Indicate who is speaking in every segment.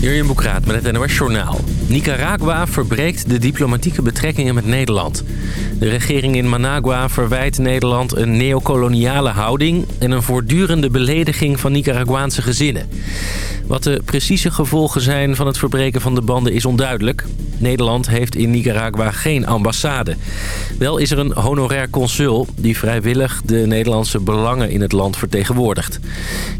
Speaker 1: Jurjen Boekraat met het NOS Journaal. Nicaragua verbreekt de diplomatieke betrekkingen met Nederland. De regering in Managua verwijt Nederland een neocoloniale houding... en een voortdurende belediging van Nicaraguaanse gezinnen. Wat de precieze gevolgen zijn van het verbreken van de banden is onduidelijk. Nederland heeft in Nicaragua geen ambassade. Wel is er een honorair consul die vrijwillig de Nederlandse belangen in het land vertegenwoordigt.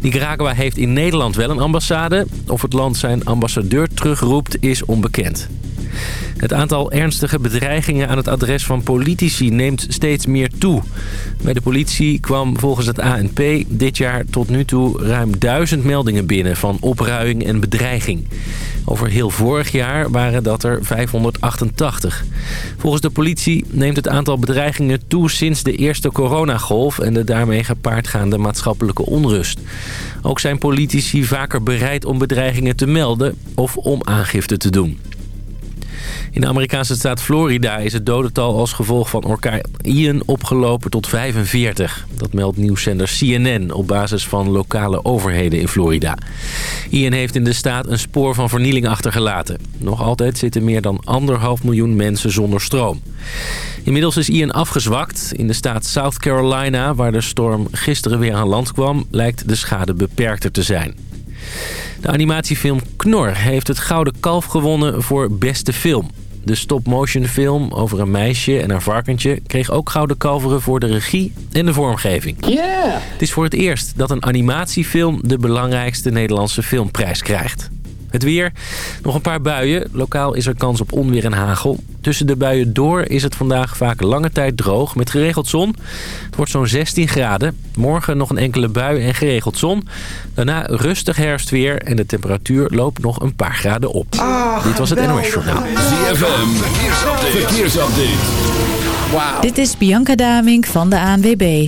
Speaker 1: Nicaragua heeft in Nederland wel een ambassade. Of het land zijn ambassadeur terugroept is onbekend. Het aantal ernstige bedreigingen aan het adres van politici neemt steeds meer toe. Bij de politie kwam volgens het ANP dit jaar tot nu toe ruim duizend meldingen binnen van opruiing en bedreiging. Over heel vorig jaar waren dat er 588. Volgens de politie neemt het aantal bedreigingen toe sinds de eerste coronagolf en de daarmee gepaardgaande maatschappelijke onrust. Ook zijn politici vaker bereid om bedreigingen te melden of om aangifte te doen. In de Amerikaanse staat Florida is het dodental als gevolg van orkaan Ian opgelopen tot 45. Dat meldt nieuwszender CNN op basis van lokale overheden in Florida. Ian heeft in de staat een spoor van vernieling achtergelaten. Nog altijd zitten meer dan anderhalf miljoen mensen zonder stroom. Inmiddels is Ian afgezwakt. In de staat South Carolina, waar de storm gisteren weer aan land kwam... lijkt de schade beperkter te zijn. De animatiefilm Knor heeft het Gouden Kalf gewonnen voor beste film. De stop-motion film over een meisje en haar varkentje... kreeg ook Gouden Kalveren voor de regie en de vormgeving.
Speaker 2: Yeah.
Speaker 1: Het is voor het eerst dat een animatiefilm de belangrijkste Nederlandse filmprijs krijgt. Het weer. Nog een paar buien. Lokaal is er kans op onweer en hagel. Tussen de buien door is het vandaag vaak lange tijd droog met geregeld zon. Het wordt zo'n 16 graden. Morgen nog een enkele bui en geregeld zon. Daarna rustig herfstweer en de temperatuur loopt nog een paar graden op. Dit was het NOS Journaal.
Speaker 3: ZFM, verkeersupdate. verkeersupdate.
Speaker 4: Dit is Bianca Damink van de ANWB.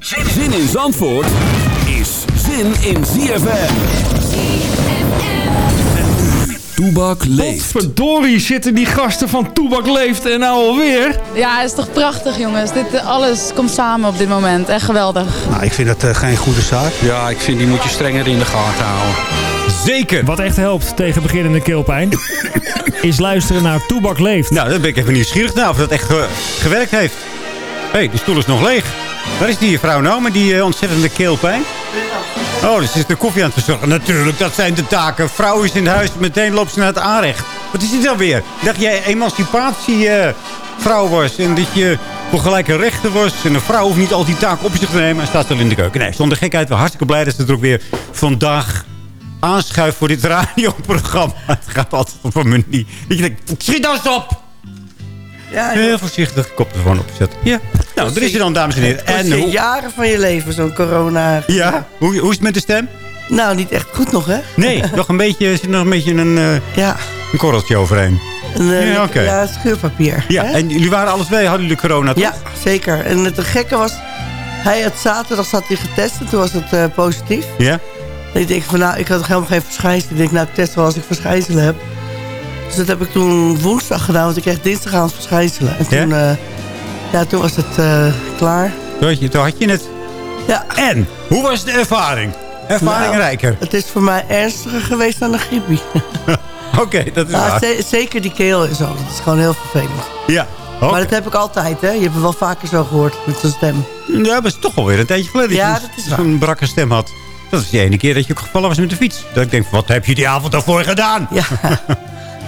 Speaker 3: Zin in Zandvoort is zin in ZFM. Toebak leeft.
Speaker 5: Verdorie zitten die gasten van Toebak Leeft en nou alweer.
Speaker 6: Ja, het is toch prachtig jongens. Dit, eh, alles komt samen op dit moment. Echt geweldig.
Speaker 7: Nou, ik vind dat eh, geen goede zaak.
Speaker 8: Ja, ik vind die moet je strenger in de gaten houden.
Speaker 9: Zeker.
Speaker 5: Wat echt helpt tegen beginnende keelpijn... is luisteren naar Toebak Leeft.
Speaker 9: Nou, dan ben ik even nieuwsgierig naar of dat echt ge- gewerkt heeft. Hé, hey, die stoel is nog leeg. Waar is die vrouw nou met die eh, ontzettende keelpijn? Oh, dus is de koffie aan het verzorgen. Natuurlijk, dat zijn de taken. Vrouw is in huis, meteen loopt ze naar het aanrecht. Wat is dit dan weer? Dacht jij emancipatie eh, vrouw was en dat je voor gelijke rechten was. En een vrouw hoeft niet al die taken op zich te nemen en staat wel in de keuken. Nee, zonder gekheid. We hartstikke blij dat ze er ook weer vandaag aanschuift voor dit radioprogramma. Het gaat altijd op een manier. Dat je denkt, schiet nou eens op!
Speaker 10: Ja,
Speaker 9: Heel voorzichtig, koptelefoon opzetten. Ja. Nou, er is je dan, dames en heren.
Speaker 10: en
Speaker 9: hoe,
Speaker 10: jaren van je leven, zo'n corona.
Speaker 9: ja, hoe, hoe is het met de stem?
Speaker 10: Nou, niet echt goed nog, hè?
Speaker 9: Nee, nog een beetje, zit nog een beetje een, eh,
Speaker 10: Ja,
Speaker 9: een korreltje overheen.
Speaker 10: een, eh,
Speaker 9: Ja, oké.
Speaker 10: ja schuurpapier.
Speaker 9: Ja,
Speaker 10: hè?
Speaker 9: en jullie waren alles twee, hadden jullie corona toch?
Speaker 10: ja, zeker. En het gekke was, hij had zaterdag zat hij getest en toen was het eh, positief.
Speaker 9: Ja?
Speaker 10: En ik denk van, nou, ik had nog helemaal geen verschijnselen. Ik denk, nou, ik test wel als ik verschijnselen heb. Dus dat heb ik toen woensdag gedaan, want ik kreeg dinsdagavond verschijnselen. En
Speaker 9: Ja?
Speaker 10: toen, ja, toen was het eh, klaar.
Speaker 9: Toen had je, toen had je het.
Speaker 10: Ja,
Speaker 9: En, hoe was de ervaring? Ervaring
Speaker 10: Nou,
Speaker 9: rijker.
Speaker 10: het is voor mij ernstiger geweest dan een griepie.
Speaker 9: Oké, dat is
Speaker 10: Nou,
Speaker 9: waar.
Speaker 10: ze- zeker die keel en zo. Dat is gewoon heel vervelend.
Speaker 9: Ja.
Speaker 10: Maar dat heb ik altijd, hè. Je hebt het wel vaker zo gehoord met zo'n stem.
Speaker 9: Ja, maar het is toch alweer een tijdje geleden
Speaker 10: Ja,
Speaker 9: dat je zo'n brakke stem had. Dat is die ene keer dat je ook gevallen was met de fiets. Dat ik denk, wat heb je die avond daarvoor gedaan?
Speaker 10: Ja,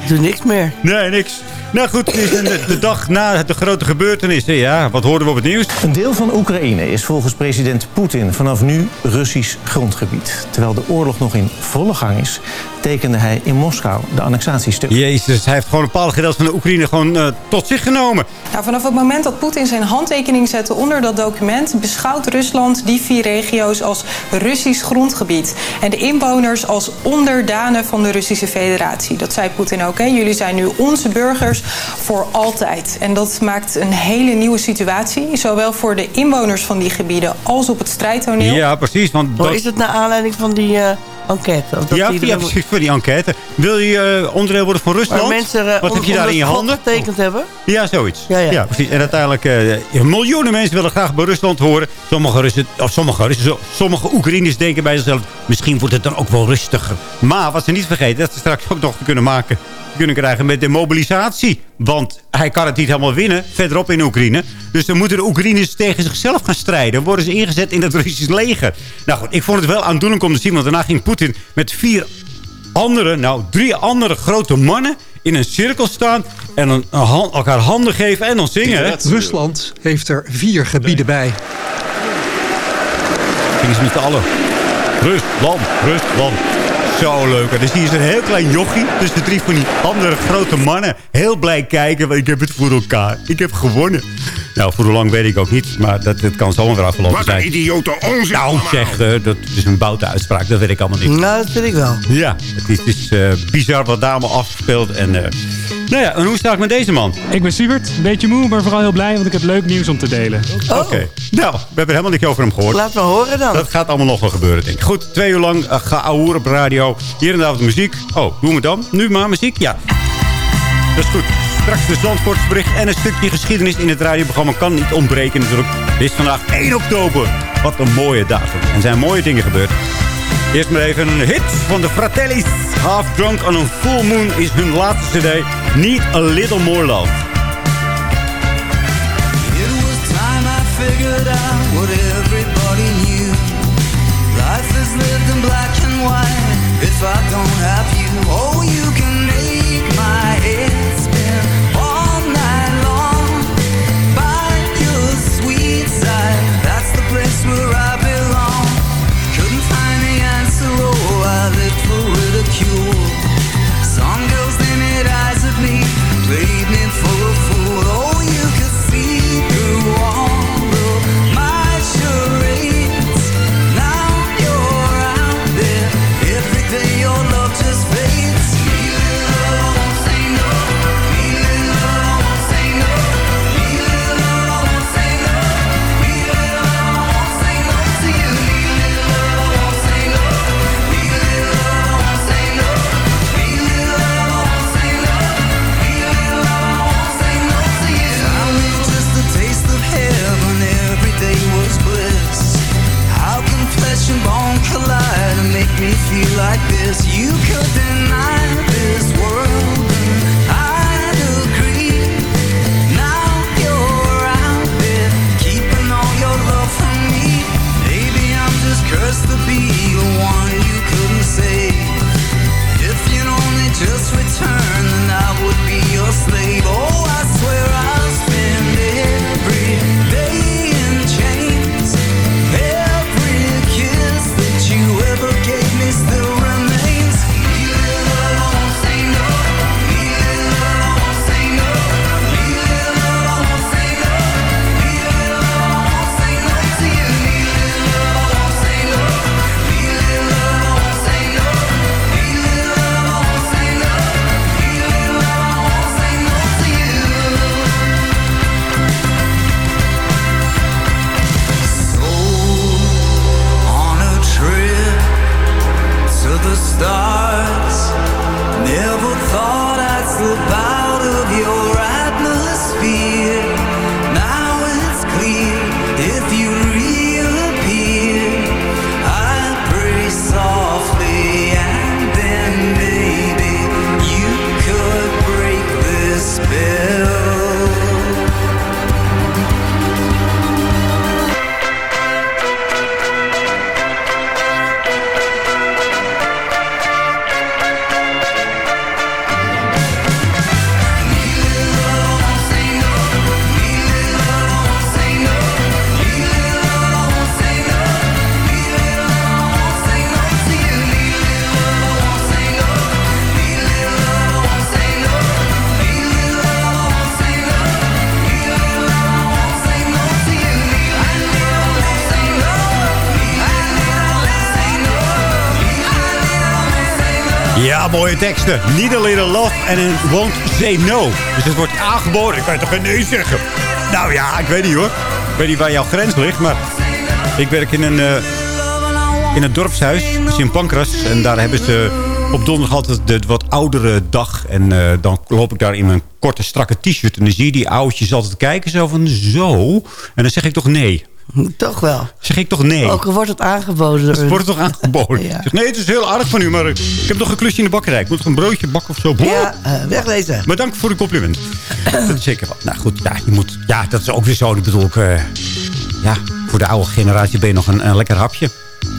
Speaker 10: doe niks meer.
Speaker 9: Nee, niks. Nou goed, het is de, de dag na de grote gebeurtenissen. Ja, wat hoorden we op het nieuws?
Speaker 2: Een deel van Oekraïne is volgens president Poetin vanaf nu Russisch grondgebied. Terwijl de oorlog nog in volle gang is, tekende hij in Moskou de annexatiestuk.
Speaker 9: Jezus, hij heeft gewoon een bepaald gedeelte van de Oekraïne gewoon uh, tot zich genomen.
Speaker 11: Nou, vanaf het moment dat Poetin zijn handtekening zette onder dat document... beschouwt Rusland die vier regio's als Russisch grondgebied. En de inwoners als onderdanen van de Russische federatie. Dat zei Poetin ook. Hè? Jullie zijn nu onze burgers voor altijd. En dat maakt een hele nieuwe situatie. Zowel voor de inwoners van die gebieden als op het strijdtoneel.
Speaker 9: Ja, precies. Want
Speaker 10: dat... Is het naar aanleiding van die... Uh enquête. Of
Speaker 9: dat ja, ja, precies, voor die enquête. Wil je uh, onderdeel worden van Rusland?
Speaker 10: Mensen, uh,
Speaker 9: Wat heb je daar in je handen?
Speaker 10: getekend hebben?
Speaker 9: Ja, zoiets. Ja, ja. ja precies. En uiteindelijk, uh, miljoenen mensen willen graag bij Rusland horen. Sommige Russen, of sommige Russen, sommige Oekraïners denken bij zichzelf... misschien wordt het dan ook wel rustiger. Maar wat ze niet vergeten, dat ze straks ook nog kunnen maken kunnen krijgen met de mobilisatie. Want hij kan het niet helemaal winnen, verderop in Oekraïne. Dus dan moeten de Oekraïners tegen zichzelf gaan strijden. Dan worden ze ingezet in het Russisch leger. Nou goed, ik vond het wel aandoenlijk om te zien. Want daarna ging Poetin met vier andere, nou drie andere grote mannen in een cirkel staan en een, elkaar handen geven en dan zingen.
Speaker 12: Rusland heeft er vier gebieden bij.
Speaker 9: Gingen ze met z'n allen. Rusland, Rusland. Zo leuk. En dan zie je zo'n heel klein jochie tussen drie van die andere grote mannen. Heel blij kijken, want ik heb het voor elkaar. Ik heb gewonnen. Nou, voor hoe lang weet ik ook niet. Maar dat, dat kan zomaar weer afgelopen zijn.
Speaker 13: Wat een idiote onzin.
Speaker 9: Nou, zeg, uh, dat is een boute uitspraak. Dat weet ik allemaal niet.
Speaker 10: Nou, dat vind ik wel.
Speaker 9: Ja, het is, het is uh, bizar wat daar allemaal afgespeeld. En, uh, nou ja, en hoe sta ik met deze man?
Speaker 14: Ik ben Siebert. Een beetje moe, maar vooral heel blij. Want ik heb leuk nieuws om te delen.
Speaker 9: Oké. Okay. Nou, we hebben helemaal niks over hem gehoord.
Speaker 10: Laat me horen dan.
Speaker 9: Dat gaat allemaal nog wel gebeuren, denk ik. Goed, twee uur lang uh, geouwehoer op radio. Hier en daar wat muziek. Oh, doen we dan? Nu maar muziek? Ja. Dat is goed. Straks de Zandvoortsbericht en een stukje geschiedenis in het radioprogramma kan niet ontbreken natuurlijk. Het is vandaag 1 oktober. Wat een mooie datum. En er zijn mooie dingen gebeurd. Eerst maar even een hit van de Fratellis. Half Drunk on a Full Moon is hun laatste cd. Need a Little More Love. Teksten. Need a little love and it won't say no. Dus het wordt aangeboden. Ik kan toch geen nee zeggen? Nou ja, ik weet niet hoor. Ik weet niet waar jouw grens ligt, maar... Ik werk in een, uh, in een dorpshuis, in Pancras. En daar hebben ze op donderdag altijd de wat oudere dag. En uh, dan loop ik daar in mijn korte, strakke t-shirt. En dan zie je die oudjes altijd kijken. Zo van, zo. En dan zeg ik toch nee.
Speaker 10: Toch wel.
Speaker 9: Zeg ik toch nee?
Speaker 10: Ook al wordt het aangeboden.
Speaker 9: Het wordt toch aangeboden? ja. nee, het is heel aardig van u, maar ik heb nog een klusje in de bakkerij. Ik moet nog een broodje bakken of zo.
Speaker 10: Ja, uh, weglezen.
Speaker 9: Maar dank voor de compliment. dat is zeker wat. Nou goed, ja, je moet, ja, dat is ook weer zo. Ik bedoel, ik, uh, ja, voor de oude generatie ben je nog een, een lekker hapje.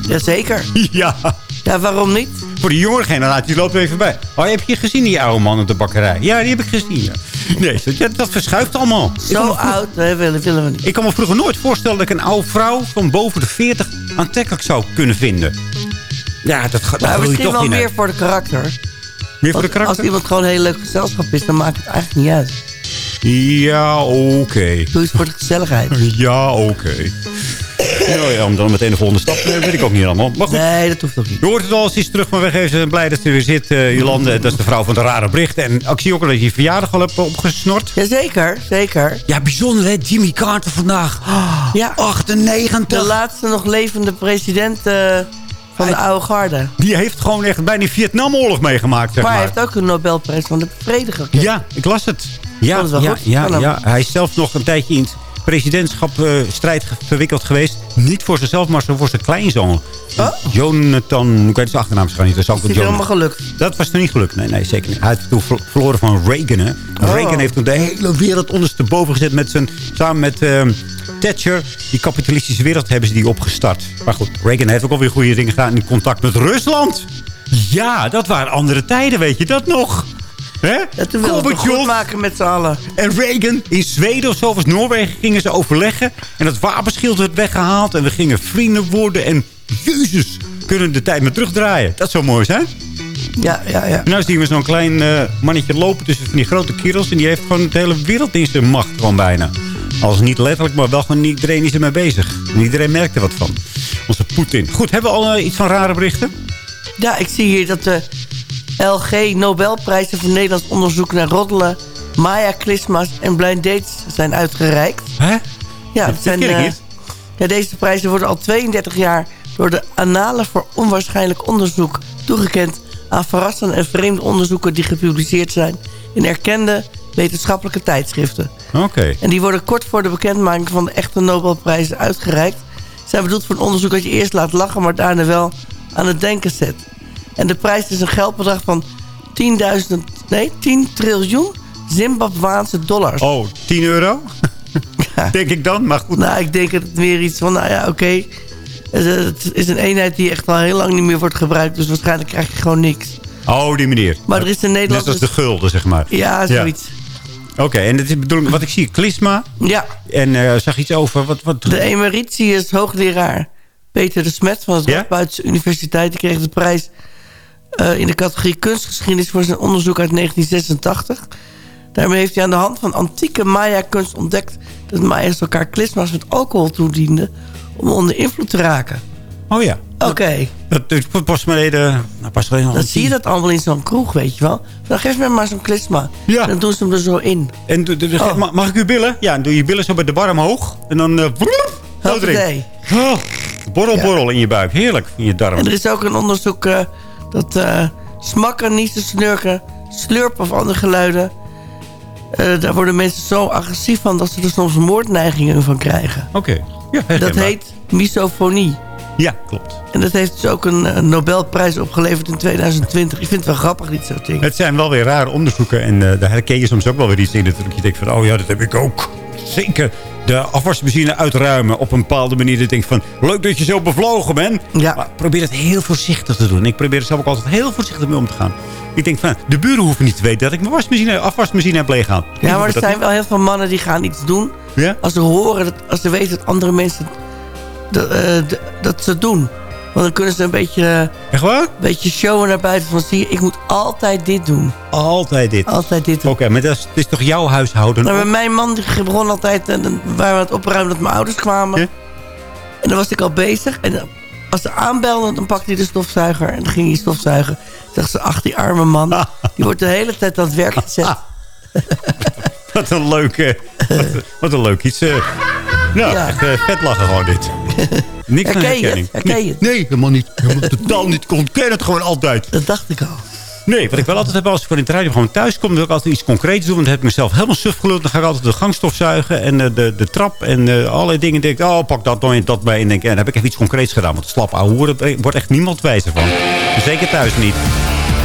Speaker 10: Jazeker.
Speaker 9: Ja.
Speaker 10: Ja, waarom niet?
Speaker 9: Voor de jongere generatie loopt even bij. Oh, heb je gezien die oude man op de bakkerij? Ja, die heb ik gezien, ja. Nee, dat, dat verschuift allemaal.
Speaker 10: Zo oud willen, willen we niet.
Speaker 9: Ik kan me vroeger nooit voorstellen dat ik een oude vrouw van boven de 40 aantrekkelijk zou kunnen vinden. Ja, dat gaat
Speaker 10: nou,
Speaker 9: misschien
Speaker 10: wel meer voor de karakter.
Speaker 9: Meer voor de karakter?
Speaker 10: Als iemand gewoon een heel leuk gezelschap is, dan maakt het eigenlijk niet uit.
Speaker 9: Ja, oké. Okay.
Speaker 10: Doe iets voor de gezelligheid.
Speaker 9: Ja, oké. Okay. Nou ja, om dan meteen de volgende stap te weet ik ook niet allemaal. Maar goed.
Speaker 10: Nee, dat hoeft ook niet.
Speaker 9: Je hoort het al, ze is terug van weg. Ze blij dat ze weer zit, uh, Jolande. Dat is de vrouw van de rare berichten. En ik zie ook al dat je verjaardag al hebt opgesnort.
Speaker 10: Jazeker, zeker.
Speaker 9: Ja, bijzonder hè, Jimmy Carter vandaag. Oh, ja. 98.
Speaker 10: De laatste nog levende president... Uh, van de oude garde.
Speaker 9: Die heeft gewoon echt bijna Vietnamoorlog meegemaakt, zeg maar.
Speaker 10: Maar hij heeft ook een Nobelprijs van de vrede gekregen.
Speaker 9: Ja, ik las het. Ja, ja, ja, ja, hij is zelf nog een tijdje in presidentschap uh, strijd verwikkeld geweest. Niet voor zichzelf, maar voor zijn kleinzoon. Oh? Jonathan, ik weet zijn achternaam gaan niet. Dat is
Speaker 10: ook helemaal gelukt.
Speaker 9: Dat was nog niet gelukt. Nee, nee, zeker niet. Hij heeft toen verloren van Reagan. Hè. Oh. Reagan heeft toen de hele wereld ondersteboven gezet. Met zijn, samen met uh, Thatcher. Die kapitalistische wereld hebben ze die opgestart. Maar goed, Reagan heeft ook alweer goede dingen gedaan in contact met Rusland. Ja, dat waren andere tijden, weet je dat nog? Hè?
Speaker 10: Toen wilden we goed maken met z'n allen.
Speaker 9: En Reagan in Zweden of zo, of Noorwegen, gingen ze overleggen. En het wapenschild werd weggehaald. En we gingen vrienden worden. En jezus, kunnen de tijd maar terugdraaien. Dat zou mooi zijn.
Speaker 10: Ja, ja, ja.
Speaker 9: En nou zien we zo'n klein uh, mannetje lopen tussen die grote kerels. En die heeft gewoon de hele wereld in zijn macht gewoon bijna. Als niet letterlijk, maar wel gewoon iedereen is ermee bezig. En iedereen merkt er wat van. Onze Poetin. Goed, hebben we al uh, iets van rare berichten?
Speaker 10: Ja, ik zie hier dat de LG Nobelprijzen voor Nederlands onderzoek naar roddelen... Maya Klismas en Blind Dates zijn uitgereikt.
Speaker 9: Hè?
Speaker 10: Ja, dat zijn, uh, ja, deze prijzen worden al 32 jaar door de Annalen voor Onwaarschijnlijk Onderzoek toegekend aan verrassende en vreemde onderzoeken die gepubliceerd zijn in erkende wetenschappelijke tijdschriften.
Speaker 9: Oké.
Speaker 10: En die worden kort voor de bekendmaking van de echte Nobelprijzen uitgereikt. Ze zijn bedoeld voor een onderzoek dat je eerst laat lachen, maar daarna wel aan het denken zet. En de prijs is een geldbedrag van 10.000, nee, 10 triljoen Zimbabwaanse dollars.
Speaker 9: Oh, 10 euro? denk ik dan, maar goed.
Speaker 10: Nou, ik denk dat het meer iets van, nou ja, oké. Het is een eenheid die echt al heel lang niet meer wordt gebruikt. Dus waarschijnlijk krijg je gewoon niks.
Speaker 9: Oh, die meneer.
Speaker 10: Maar er is een Nederlandse...
Speaker 9: Net als de gulden, zeg maar.
Speaker 10: Ja, zoiets.
Speaker 9: Oké, en het is bedoeling, wat ik zie, Klisma.
Speaker 10: Ja.
Speaker 9: En uh, zag iets over... Wat, wat...
Speaker 10: De emeritius hoogleraar Peter de Smet van de ja? Universiteit... die kreeg de prijs uh, in de categorie kunstgeschiedenis... voor zijn onderzoek uit 1986. Daarmee heeft hij aan de hand van antieke Maya-kunst ontdekt... dat Maya's elkaar klisma's met alcohol toedienden... om onder invloed te raken.
Speaker 9: Oh ja.
Speaker 10: Oké.
Speaker 9: Dat, dat pas geleden... Nou, pas geleden
Speaker 10: dan zie je dat allemaal in zo'n kroeg, weet je wel. Dan geef me maar zo'n klisma.
Speaker 9: Ja.
Speaker 10: Dan doen ze hem er zo in.
Speaker 9: En oh. mag ik uw billen? Ja, dan doe je billen zo bij de bar omhoog. En dan... Uh, zo erin. Oh, borrel, borrel in je buik. Heerlijk, in je darm.
Speaker 10: En er is ook een onderzoek uh, dat uh, smakken, niezen, snurken, slurpen of andere geluiden... Uh, daar worden mensen zo agressief van dat ze er soms moordneigingen van krijgen.
Speaker 9: Oké. Okay. Ja,
Speaker 10: dat heet misofonie.
Speaker 9: Ja, klopt.
Speaker 10: En dat heeft dus ook een, Nobelprijs opgeleverd in 2020. Ik vind het wel grappig, dit soort dingen.
Speaker 9: Het zijn wel weer rare onderzoeken. En uh, daar herken je soms ook wel weer iets in. Dat je denkt van, oh ja, dat heb ik ook. Zeker de afwasmachine uitruimen op een bepaalde manier. Dat denk van, leuk dat je zo bevlogen bent.
Speaker 10: Ja.
Speaker 9: Maar probeer het heel voorzichtig te doen. Ik probeer er zelf ook altijd heel voorzichtig mee om te gaan. Ik denk van, de buren hoeven niet te weten dat ik mijn wasmachine, afwasmachine heb leeggehaald.
Speaker 10: Ja, maar er zijn wel heel veel mannen die gaan iets doen.
Speaker 9: Ja?
Speaker 10: Als ze horen, dat, als ze weten dat andere mensen dat, uh, dat ze doen. Want dan kunnen ze een beetje...
Speaker 9: Eh, echt waar?
Speaker 10: Beetje showen naar buiten van... Zie je, ik moet altijd dit doen.
Speaker 9: Altijd dit?
Speaker 10: Altijd dit.
Speaker 9: Oké, maar dat is, het is toch jouw huishouden?
Speaker 10: Nou, mijn man die begon altijd... Eh, en, waar we het opruimen dat mijn ouders kwamen. En dan was ik al bezig. En als ze aanbelden, dan pakte hij de stofzuiger. En dan ging hij stofzuigen. Zegt ze, ach, die arme man. Die wordt de hele tijd aan het werk gezet.
Speaker 13: wat een leuke... Wat, een leuk iets. Eh. Nou, ja. echt vet lachen gewoon dit. Niks
Speaker 10: herken je
Speaker 13: herkenning.
Speaker 10: Je het?
Speaker 13: Nee, helemaal niet. Helemaal totaal niet. Ik ken het gewoon altijd.
Speaker 10: Dat dacht ik al.
Speaker 13: Nee, wat ik wel altijd heb als ik voor in het rijden gewoon thuis kom... wil ik altijd iets concreets doen. Want dan heb ik mezelf helemaal suf geluld. Dan ga ik altijd de gangstof zuigen en eh, de, de trap en eh, allerlei dingen. Denk ik, oh, pak dat nou mee, dat mee. En, denk, en dan heb ik even iets concreets gedaan. Want slap ouwe, eh, wordt echt niemand wijzer van. Zeker thuis niet.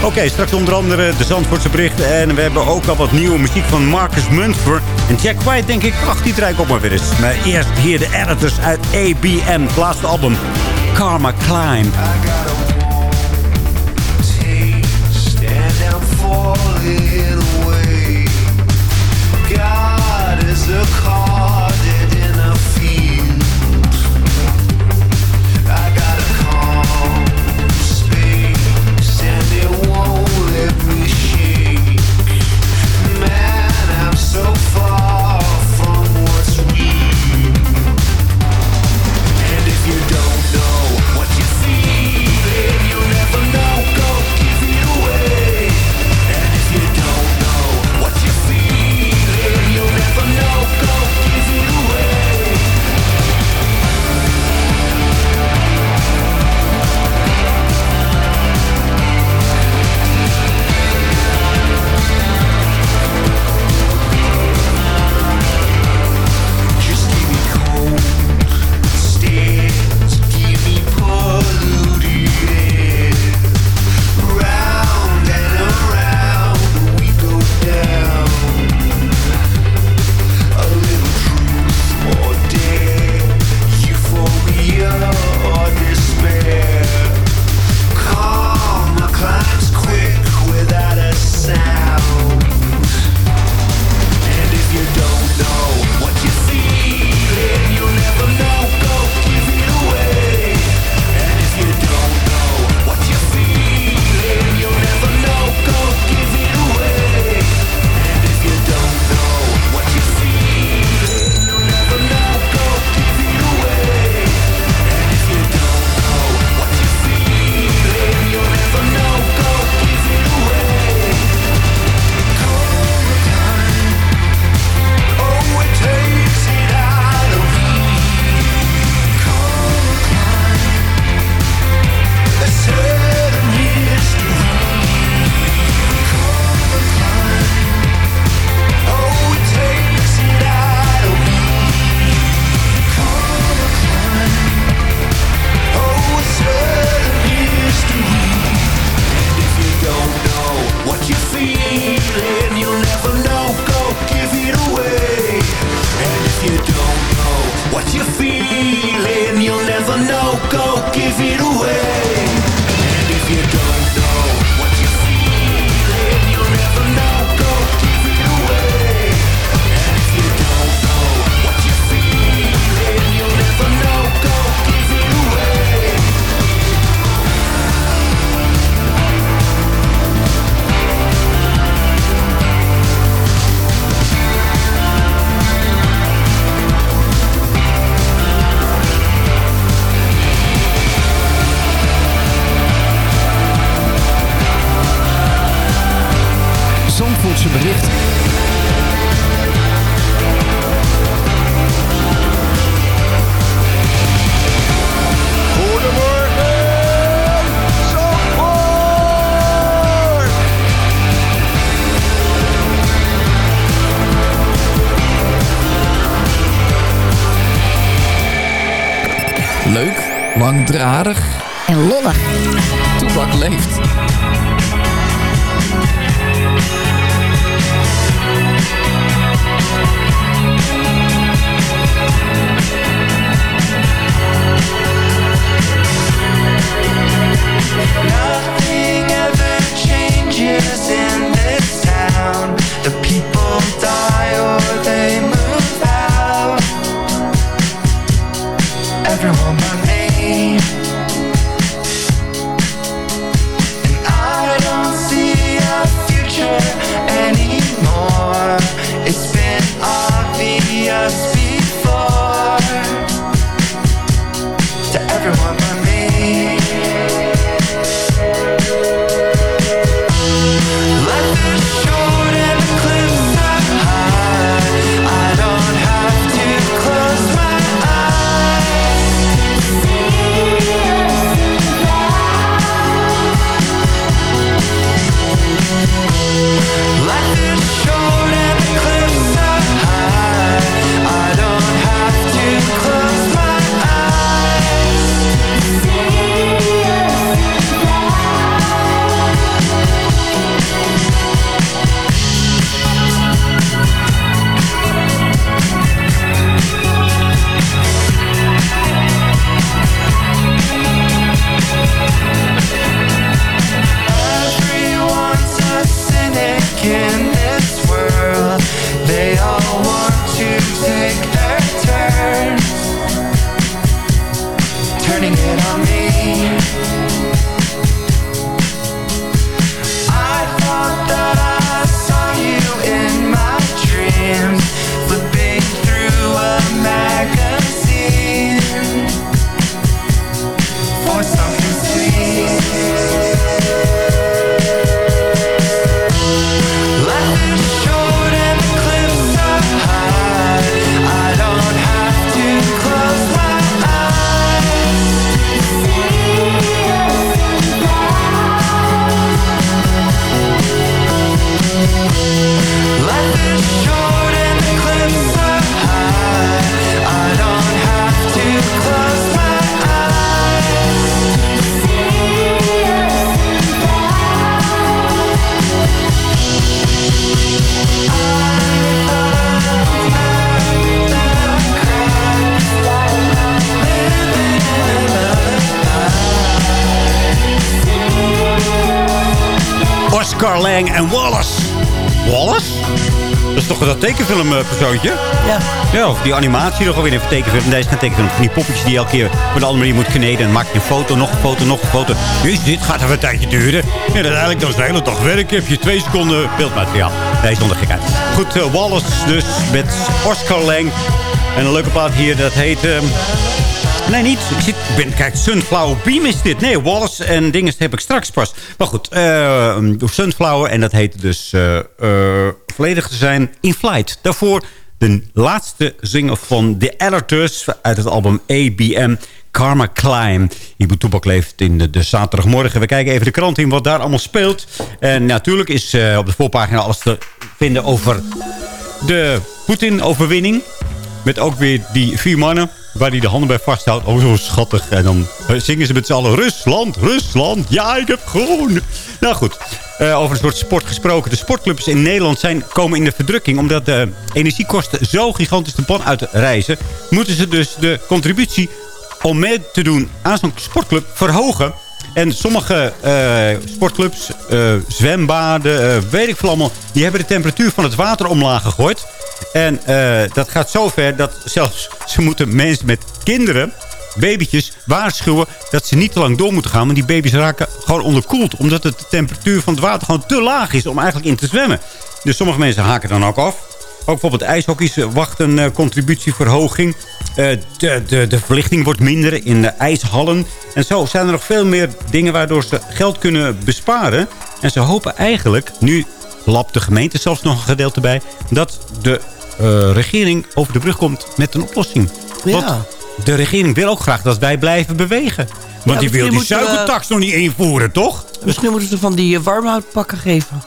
Speaker 13: Oké, straks onder andere de Zandvoortse berichten. En we hebben ook al wat nieuwe muziek van Marcus Munfer. En Jack White, denk ik, ach, die draai ik ook maar weer eens. Maar eerst hier de editors uit ABM, het laatste album. Karma Climb.
Speaker 9: jarig.
Speaker 10: Ja.
Speaker 9: Ja, of die animatie nog alweer even tekenfilm. Deze gaan tekenfilm. Van die poppetjes die je elke keer op een andere manier moet kneden. En dan maak je een foto, nog een foto, nog een foto. Dus dit gaat even een tijdje duren. En uiteindelijk dan is de hele dag werk. Heb je twee seconden beeldmateriaal. Nee, zonder gekheid. Goed, eh, Wallace dus met Oscar Lang. En een leuke plaat hier, dat heet... ehm, Nee, niet. Ik zit, ben, kijk, Sunflower Beam is dit. Nee, Wallace en dingen heb ik straks pas. Maar goed, eh, Sunflower. En dat heet dus eh, volledig te zijn in flight. Daarvoor de laatste zinger van The Editors uit het album ABM. Karma Climb. Ibu Toepak leeft in de, de zaterdagmorgen. We kijken even de krant in wat daar allemaal speelt. En natuurlijk is eh, op de voorpagina alles te vinden over de Poetin-overwinning. Met ook weer die vier mannen waar hij de handen bij vasthoudt. Oh, zo schattig. En dan eh, zingen ze met z'n allen... Rusland, Rusland, ja, ik heb gewonnen. Nou goed, eh, over een soort sport gesproken. De sportclubs in Nederland zijn, komen in de verdrukking... omdat de energiekosten zo gigantisch de pan uitreizen... moeten ze dus de contributie om mee te doen aan zo'n sportclub verhogen... En sommige eh, sportclubs, zwembaden, weet ik veel allemaal... die hebben de temperatuur van het water omlaag gegooid. En eh, dat gaat zo ver dat zelfs ze moeten mensen met kinderen, babytjes, waarschuwen... dat ze niet te lang door moeten gaan. Want die baby's raken gewoon onderkoeld. Omdat de temperatuur van het water gewoon te laag is om eigenlijk in te zwemmen. Dus sommige mensen haken dan ook af. Ook bijvoorbeeld ijshockeys wachten een eh, contributieverhoging. Eh, de, de, de verlichting wordt minder in de ijshallen. En zo zijn er nog veel meer dingen waardoor ze geld kunnen besparen. En ze hopen eigenlijk, nu lapt de gemeente zelfs nog een gedeelte bij... dat de eh, regering over de brug komt met een oplossing. Want de regering wil ook graag dat wij blijven bewegen. Want die wil die suikertax nog niet invoeren, toch?
Speaker 10: Misschien moeten ze van die eh, warmhoutpakken geven.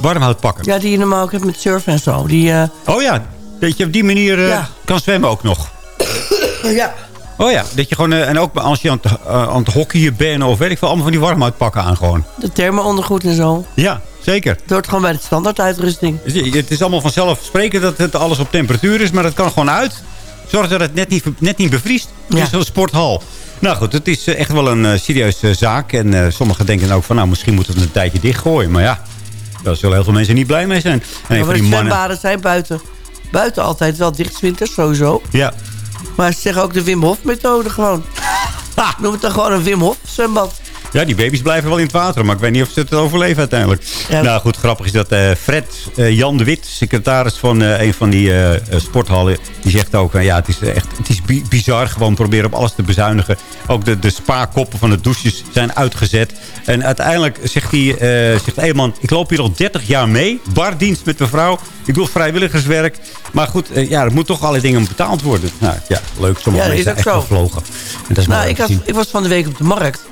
Speaker 9: Warmhout pakken.
Speaker 10: Ja, die je normaal ook hebt met surfen en zo. Die, eh,
Speaker 9: Oh ja, dat je op die manier
Speaker 10: Ja.
Speaker 9: kan zwemmen ook nog.
Speaker 10: ja.
Speaker 9: Oh ja, dat je gewoon... en ook als je aan het, aan het hockeyen bent of weet ik veel... allemaal van die warmhoutpakken aan gewoon.
Speaker 10: De thermo-ondergoed en zo.
Speaker 9: Ja, zeker.
Speaker 10: Het hoort gewoon bij de standaarduitrusting.
Speaker 9: Het is allemaal vanzelfsprekend dat het alles op temperatuur is... maar dat kan gewoon uit. Zorg dat het net niet, net niet bevriest. Het
Speaker 10: Ja.
Speaker 9: is zo'n sporthal. Nou goed, het is eh, echt wel een eh, serieuze zaak. En eh, sommigen denken ook van... nou, misschien moeten we het een tijdje dichtgooien. Maar ja, daar zullen heel veel mensen niet blij mee zijn. En een
Speaker 10: Maar de
Speaker 9: die mannen...
Speaker 10: zijn buiten, buiten altijd wel dicht 's winters, sowieso.
Speaker 9: Ja,
Speaker 10: Maar ze zeggen ook de Wim Hof methode gewoon. Noem het dan gewoon een Wim Hof zwembad.
Speaker 9: Ja, die baby's blijven wel in het water. Maar ik weet niet of ze het overleven uiteindelijk. Nou goed, grappig is dat eh, Fred eh, Jan de Wit, secretaris van eh, een van die sporthallen... die zegt ook, ja, het is echt het is bi- bizar. Gewoon proberen op alles te bezuinigen. Ook de, de spaarkoppen van de douches zijn uitgezet. En uiteindelijk zegt hij, zegt Eeman, ik loop hier al 30 jaar mee. Bardienst met mevrouw. Ik doe vrijwilligerswerk. Maar goed, ja, er moet toch allerlei dingen betaald worden. Nou ja, leuk. Sommige
Speaker 10: Ja,
Speaker 9: mensen zijn echt
Speaker 10: zo.
Speaker 9: gevlogen. En dat is
Speaker 10: Nou, ik, had, ik was van de week op de markt.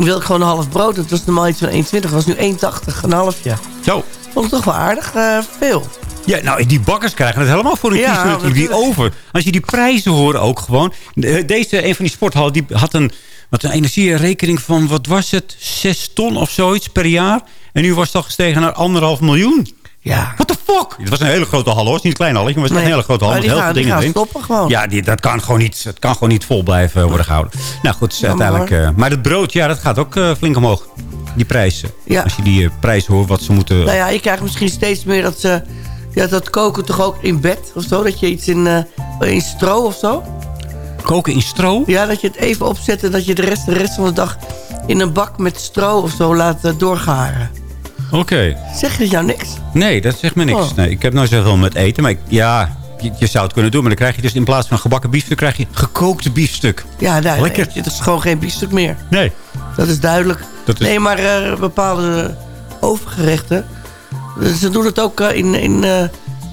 Speaker 10: Toen wilde ik gewoon een half brood. Het was normaal iets van 1,20. Dat was nu 1,80. Een halfje.
Speaker 9: Zo.
Speaker 10: Vond ik toch wel aardig eh, veel.
Speaker 9: Ja, nou, die bakkers krijgen het helemaal voor een
Speaker 10: Ja,
Speaker 9: natuurlijk die over. Als je die prijzen hoort ook gewoon. De- Deze, een van die sporthallen, die had een, wat een energierekening van, wat was het? Zes ton of zoiets per jaar. En nu was het al gestegen naar anderhalf miljoen.
Speaker 10: Ja.
Speaker 9: What the fuck? Het was een hele grote hal, hoor. Het is niet een klein halletje, maar het was
Speaker 10: Nee.
Speaker 9: een hele grote hal.
Speaker 10: Maar
Speaker 9: met heel veel dingen
Speaker 10: gaan stoppen gewoon.
Speaker 9: Ja, die, dat kan gewoon niet, het kan gewoon niet vol blijven worden gehouden. Nou goed,
Speaker 10: Jammer,
Speaker 9: uiteindelijk... eh, maar het brood, ja, dat gaat ook eh, flink omhoog. Die prijzen.
Speaker 10: Ja.
Speaker 9: Als je die eh, prijzen hoort, wat ze moeten...
Speaker 10: Nou ja, je krijgt misschien steeds meer dat ze... Ja, dat koken toch ook in bed of zo? Dat je iets in, eh, in stro of zo?
Speaker 9: Koken in stro?
Speaker 10: Ja, dat je het even opzet en dat je de rest, de rest van de dag... in een bak met stro of zo laat eh, doorgaren.
Speaker 9: Oké.
Speaker 10: Zeg je jou niks?
Speaker 9: Nee, dat zegt me niks.
Speaker 10: Oh.
Speaker 9: Nee, ik heb nou zoveel met eten. Maar ik- ja, je, je zou het kunnen doen. Maar dan krijg je dus in plaats van gebakken biefstuk... krijg je gekookte biefstuk.
Speaker 10: Ja, nou,
Speaker 9: Lekker.
Speaker 10: nee, het is gewoon geen biefstuk meer.
Speaker 9: Nee.
Speaker 10: Dat is duidelijk.
Speaker 9: Dat is-
Speaker 10: Nee, maar eh, bepaalde overgerechten... eh, Ze doen het ook eh, in, in,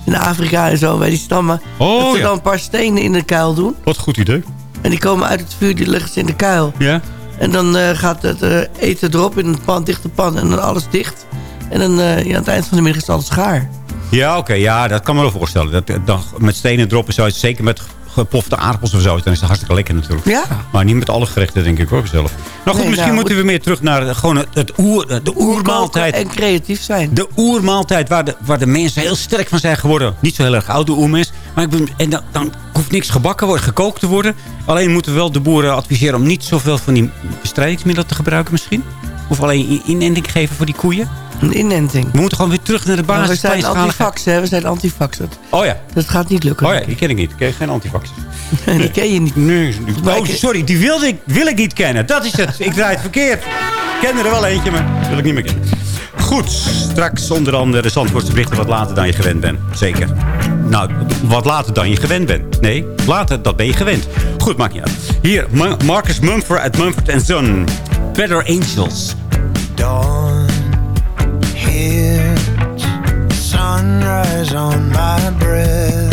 Speaker 10: in Afrika en zo, bij die stammen.
Speaker 9: Oh,
Speaker 10: dat ze
Speaker 9: ja.
Speaker 10: dan een paar stenen in de kuil doen.
Speaker 9: Wat een goed idee.
Speaker 10: En die komen uit het vuur, die leggen ze in de kuil.
Speaker 9: Ja?
Speaker 10: En dan gaat het eten erop in een pan, dichte pan. En dan alles dicht. En dan eh, ja, aan het eind van de middag is alles gaar.
Speaker 9: Ja, oké. ja, dat kan me wel voorstellen. Dat, dat, met stenen droppen zou het zeker met gepofte aardappels of zo. Dan is het hartstikke lekker natuurlijk.
Speaker 10: Ja.
Speaker 9: Maar niet met alle gerechten, denk ik ook zelf. Nou goed,
Speaker 10: Nee,
Speaker 9: misschien
Speaker 10: nou,
Speaker 9: moeten we meer terug naar gewoon het, het oer, de oermaaltijd.
Speaker 10: En creatief zijn.
Speaker 9: De oermaaltijd waar de, waar de mensen heel sterk van zijn geworden. Niet zo heel erg oud, de oermens. Maar ik ben, en dan, dan hoeft niks gebakken worden, gekookt te worden. Alleen moeten we wel de boeren adviseren om niet zoveel van die bestrijdingsmiddelen te gebruiken misschien. Of alleen in- inenting geven voor die koeien?
Speaker 10: Een inenting.
Speaker 9: We moeten gewoon weer terug naar de
Speaker 10: Maar we
Speaker 9: basis.
Speaker 10: zijn antifax, hè? We zijn antifax. Dat,
Speaker 9: Oh ja.
Speaker 10: dat gaat niet lukken.
Speaker 9: Oh ja, die ken ik niet. Ik ken geen antifax.
Speaker 10: die ken je niet.
Speaker 9: Nee. Oh, sorry. Die wilde ik, wil ik niet kennen. Dat is het. Ik draai het verkeerd. Ik ken er wel eentje, maar wil ik niet meer kennen. Goed. Straks onder andere de Zandvoortse berichten wat later dan je gewend bent. Zeker. Nou, wat later dan je gewend bent. Nee, later, dat ben je gewend. Goed, maakt niet uit. Hier, Ma- Marcus Mumford uit Mumford Son. Better Angels.
Speaker 13: dawn hits sunrise on my breath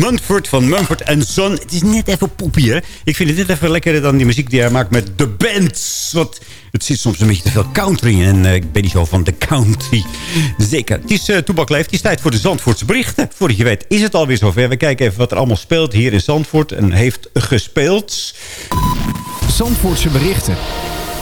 Speaker 9: Mumford van Mumford Son. Het is net even poppy, hè? Ik vind het net even lekkerder dan die muziek die hij maakt met de bands. Want het zit soms een beetje te veel country. En eh, ik ben niet zo van de country. Zeker. Het is uh, Toebak Leeft. Het is tijd voor de Zandvoortse berichten. Voordat je weet is het alweer zover. We kijken even wat er allemaal speelt hier in Zandvoort. En heeft gespeeld.
Speaker 3: Zandvoortse berichten.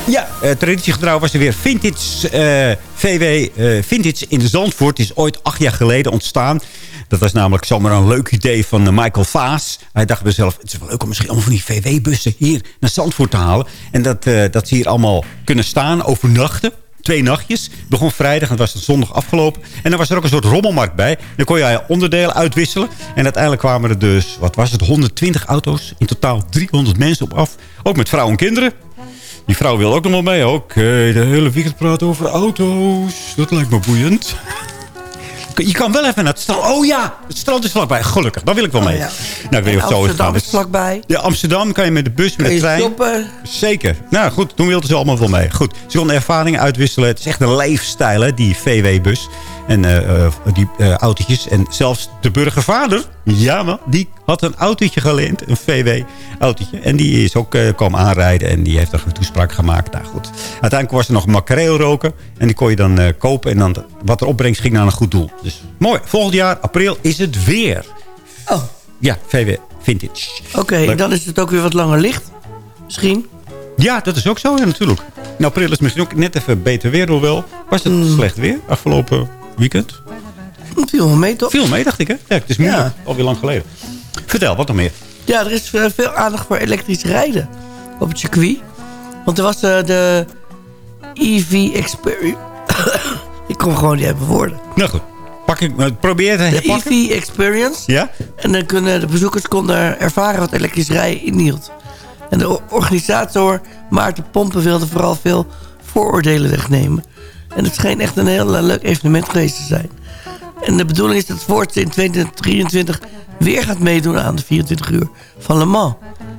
Speaker 9: Ja, uh, traditiegetrouw was er weer Vintage uh, VW uh, Vintage in Zandvoort. is ooit acht jaar geleden ontstaan. Dat was namelijk zomaar een leuk idee van Michael Vaas. Hij dacht bij zichzelf, het is wel leuk om misschien allemaal van die VW-bussen hier naar Zandvoort te halen. En dat, dat ze hier allemaal kunnen staan, overnachten. Twee nachtjes. Het begon vrijdag en het was het zondag afgelopen. En dan was er ook een soort rommelmarkt bij. Dan kon je onderdelen uitwisselen. En uiteindelijk kwamen er dus, wat was het, 120 auto's. In totaal 300 mensen op af. Ook met vrouwen en kinderen. Die vrouw wil ook nog wel mee. Oké, okay, de hele weekend praten over auto's. Dat lijkt me boeiend. Je kan wel even naar het strand. Oh ja, het strand is vlakbij. Gelukkig, daar wil ik wel mee. Oh, ja. Nou, ik weet niet of zo is
Speaker 10: Amsterdam is vlakbij.
Speaker 9: Ja, Amsterdam kan je met de bus, met de trein.
Speaker 10: Shoppen.
Speaker 9: Zeker. Nou goed, toen wilden ze allemaal wel mee. Goed, ze konden ervaringen uitwisselen. Het is echt een leefstijl, hè, die VW-bus. En uh, uh, die uh, autootjes. En zelfs de burgervader, ja man, die had een autootje geleend. Een VW-autootje. En die is ook uh, komen aanrijden. En die heeft er een toespraak gemaakt. Nou goed. Uiteindelijk was er nog makreel roken. En die kon je dan uh, kopen. En dan wat er opbrengst ging naar een goed doel. Dus mooi. Volgend jaar, april, is het weer.
Speaker 10: Oh.
Speaker 9: Ja, VW Vintage.
Speaker 10: Oké, okay, dan is het ook weer wat langer licht. Misschien.
Speaker 9: Ja, dat is ook zo, ja, natuurlijk. In april is misschien ook net even beter weer, hoewel. Was het mm. slecht weer afgelopen weekend?
Speaker 10: Viel wel mee, toch?
Speaker 9: Viel mee, dacht ik, hè? Ja, het is moeilijk. Ja. Alweer lang geleden. Vertel, wat nog meer?
Speaker 10: Ja, er is veel aandacht voor elektrisch rijden op het circuit. Want er was uh, de EV Experience. ik kom gewoon niet even woorden.
Speaker 9: Nou goed. Pak ik, probeer het
Speaker 10: De EV Experience.
Speaker 9: Ja?
Speaker 10: En dan kunnen de bezoekers konden ervaren wat elektrisch rijden inhield. En de organisator Maarten Pompen wilde vooral veel vooroordelen wegnemen. En het scheen echt een heel eh, leuk evenement geweest te zijn. En de bedoeling is dat Ford in 2023 weer gaat meedoen aan de 24 uur van Le Mans.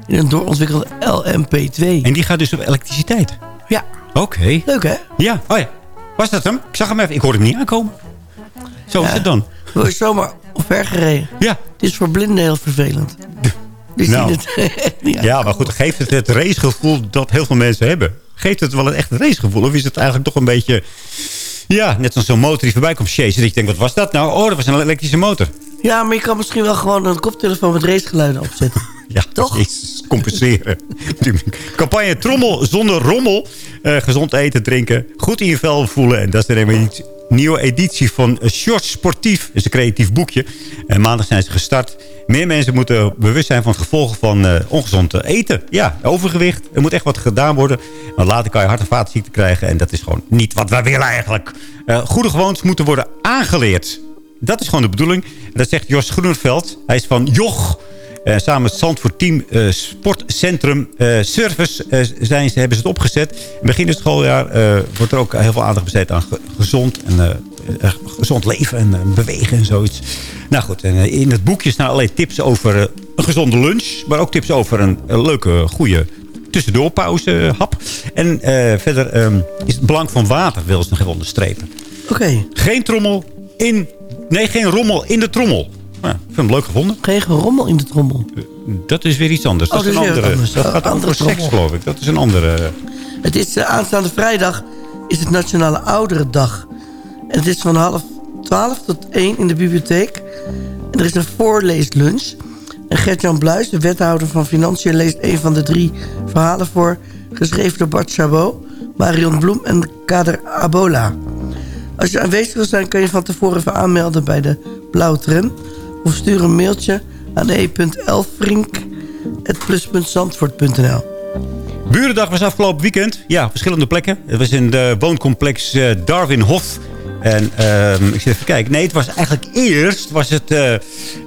Speaker 10: In een doorontwikkelde LMP2.
Speaker 9: En die gaat dus op elektriciteit?
Speaker 10: Ja.
Speaker 9: Oké.
Speaker 10: Leuk hè?
Speaker 9: Ja, oh ja. Was dat hem? Ik zag hem even. Ik hoorde hem niet aankomen. Zo is het dan.
Speaker 10: Wil je zomaar gereden?
Speaker 9: Ja.
Speaker 10: Het is voor blinden heel vervelend.
Speaker 9: Die nou. zien het niet Ja, maar goed, geeft het het racegevoel dat heel veel mensen hebben? Geeft het wel een echt racegevoel? Of is het eigenlijk toch een beetje... Ja, net als zo'n motor die voorbij komt chasen. Dat je denkt, wat was dat nou? Oh, dat was een elektrische motor.
Speaker 10: Ja, maar je kan misschien wel gewoon een koptelefoon met racegeluiden opzetten.
Speaker 9: Ja, toch? Jezus, compenseren. Campagne Trommel zonder rommel. Uh, gezond eten, drinken, goed in je vel voelen. En dat is er even iets nieuwe editie van Short Sportief. Dat is een creatief boekje. En maandag zijn ze gestart. Meer mensen moeten bewust zijn van het gevolg van uh, ongezond eten. Ja, overgewicht. Er moet echt wat gedaan worden. Want later kan je hart- en vaatziekten krijgen. En dat is gewoon niet wat we willen eigenlijk. Uh, goede gewoontes moeten worden aangeleerd. Dat is gewoon de bedoeling. dat zegt Jos Groenveld. Hij is van Joch. Uh, samen met Zandvoort Team uh, Sportcentrum uh, Service zijn ze, hebben ze het opgezet. In begin het schooljaar wordt er ook heel veel aandacht besteed aan ge gezond, en, gezond leven en bewegen en zoiets. Nou goed, en, in het boekje staan allerlei tips over een gezonde lunch. Maar ook tips over een, leuke, goede tussendoorpauze hap. En verder um, is het belang van water wil ze nog even onderstrepen.
Speaker 10: Oké.
Speaker 9: Geen trommel in... Nee, geen rommel in de trommel. Ja, ik vind hem leuk gevonden.
Speaker 10: Geen rommel in de trommel.
Speaker 9: Dat is weer iets anders. Dat, oh, is een andere. Dat gaat over seks, geloof ik. Dat is een andere.
Speaker 10: Het is uh, aanstaande vrijdag is het Nationale Ouderendag. En het is van half twaalf tot één in de bibliotheek. En er is een voorleeslunch. En Gert-Jan Bluis, de wethouder van Financiën... leest een van de drie verhalen voor... geschreven door Bart Chabot, Marion Bloem en Kader Abola. Als je aanwezig wil zijn, kun je van tevoren even aanmelden bij de Blauwe Tram. Of stuur een mailtje aan e.elfrink.plus.zandvoort.nl
Speaker 9: Burendag was afgelopen weekend. Ja, verschillende plekken. Het was in de wooncomplex uh, Darwin Hof. En uh, ik zit even kijken. Nee, het was eigenlijk eerst was het, uh,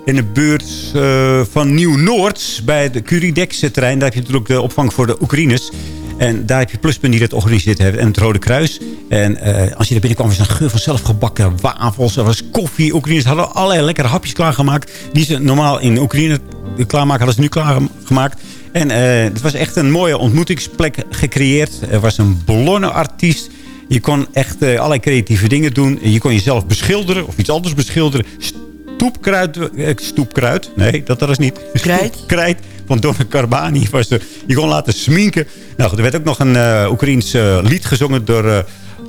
Speaker 9: in de buurt uh, van Nieuw-Noord... bij de Curidex-terrein. Daar heb je natuurlijk de opvang voor de Oekraïners. En daar heb je Pluspunt die dat georganiseerd heeft. En het Rode Kruis. En uh, als je er binnenkwam was een geur van zelfgebakken wafels. Er was koffie. Oekraïners hadden allerlei lekkere hapjes klaargemaakt. Die ze normaal in Oekraïne klaarmaken. Hadden ze nu klaargemaakt. En uh, het was echt een mooie ontmoetingsplek gecreëerd. Er was een ballonnenartiest. Je kon echt uh, allerlei creatieve dingen doen. Je kon jezelf beschilderen of iets anders beschilderen. Stoepkruid. stoepkruid. Nee, dat, dat is niet.
Speaker 10: Krijt.
Speaker 9: Krijt van Donne Carbani. Was er, je kon laten sminken. Nou er werd ook nog een uh, Oekraïens uh, lied gezongen door uh,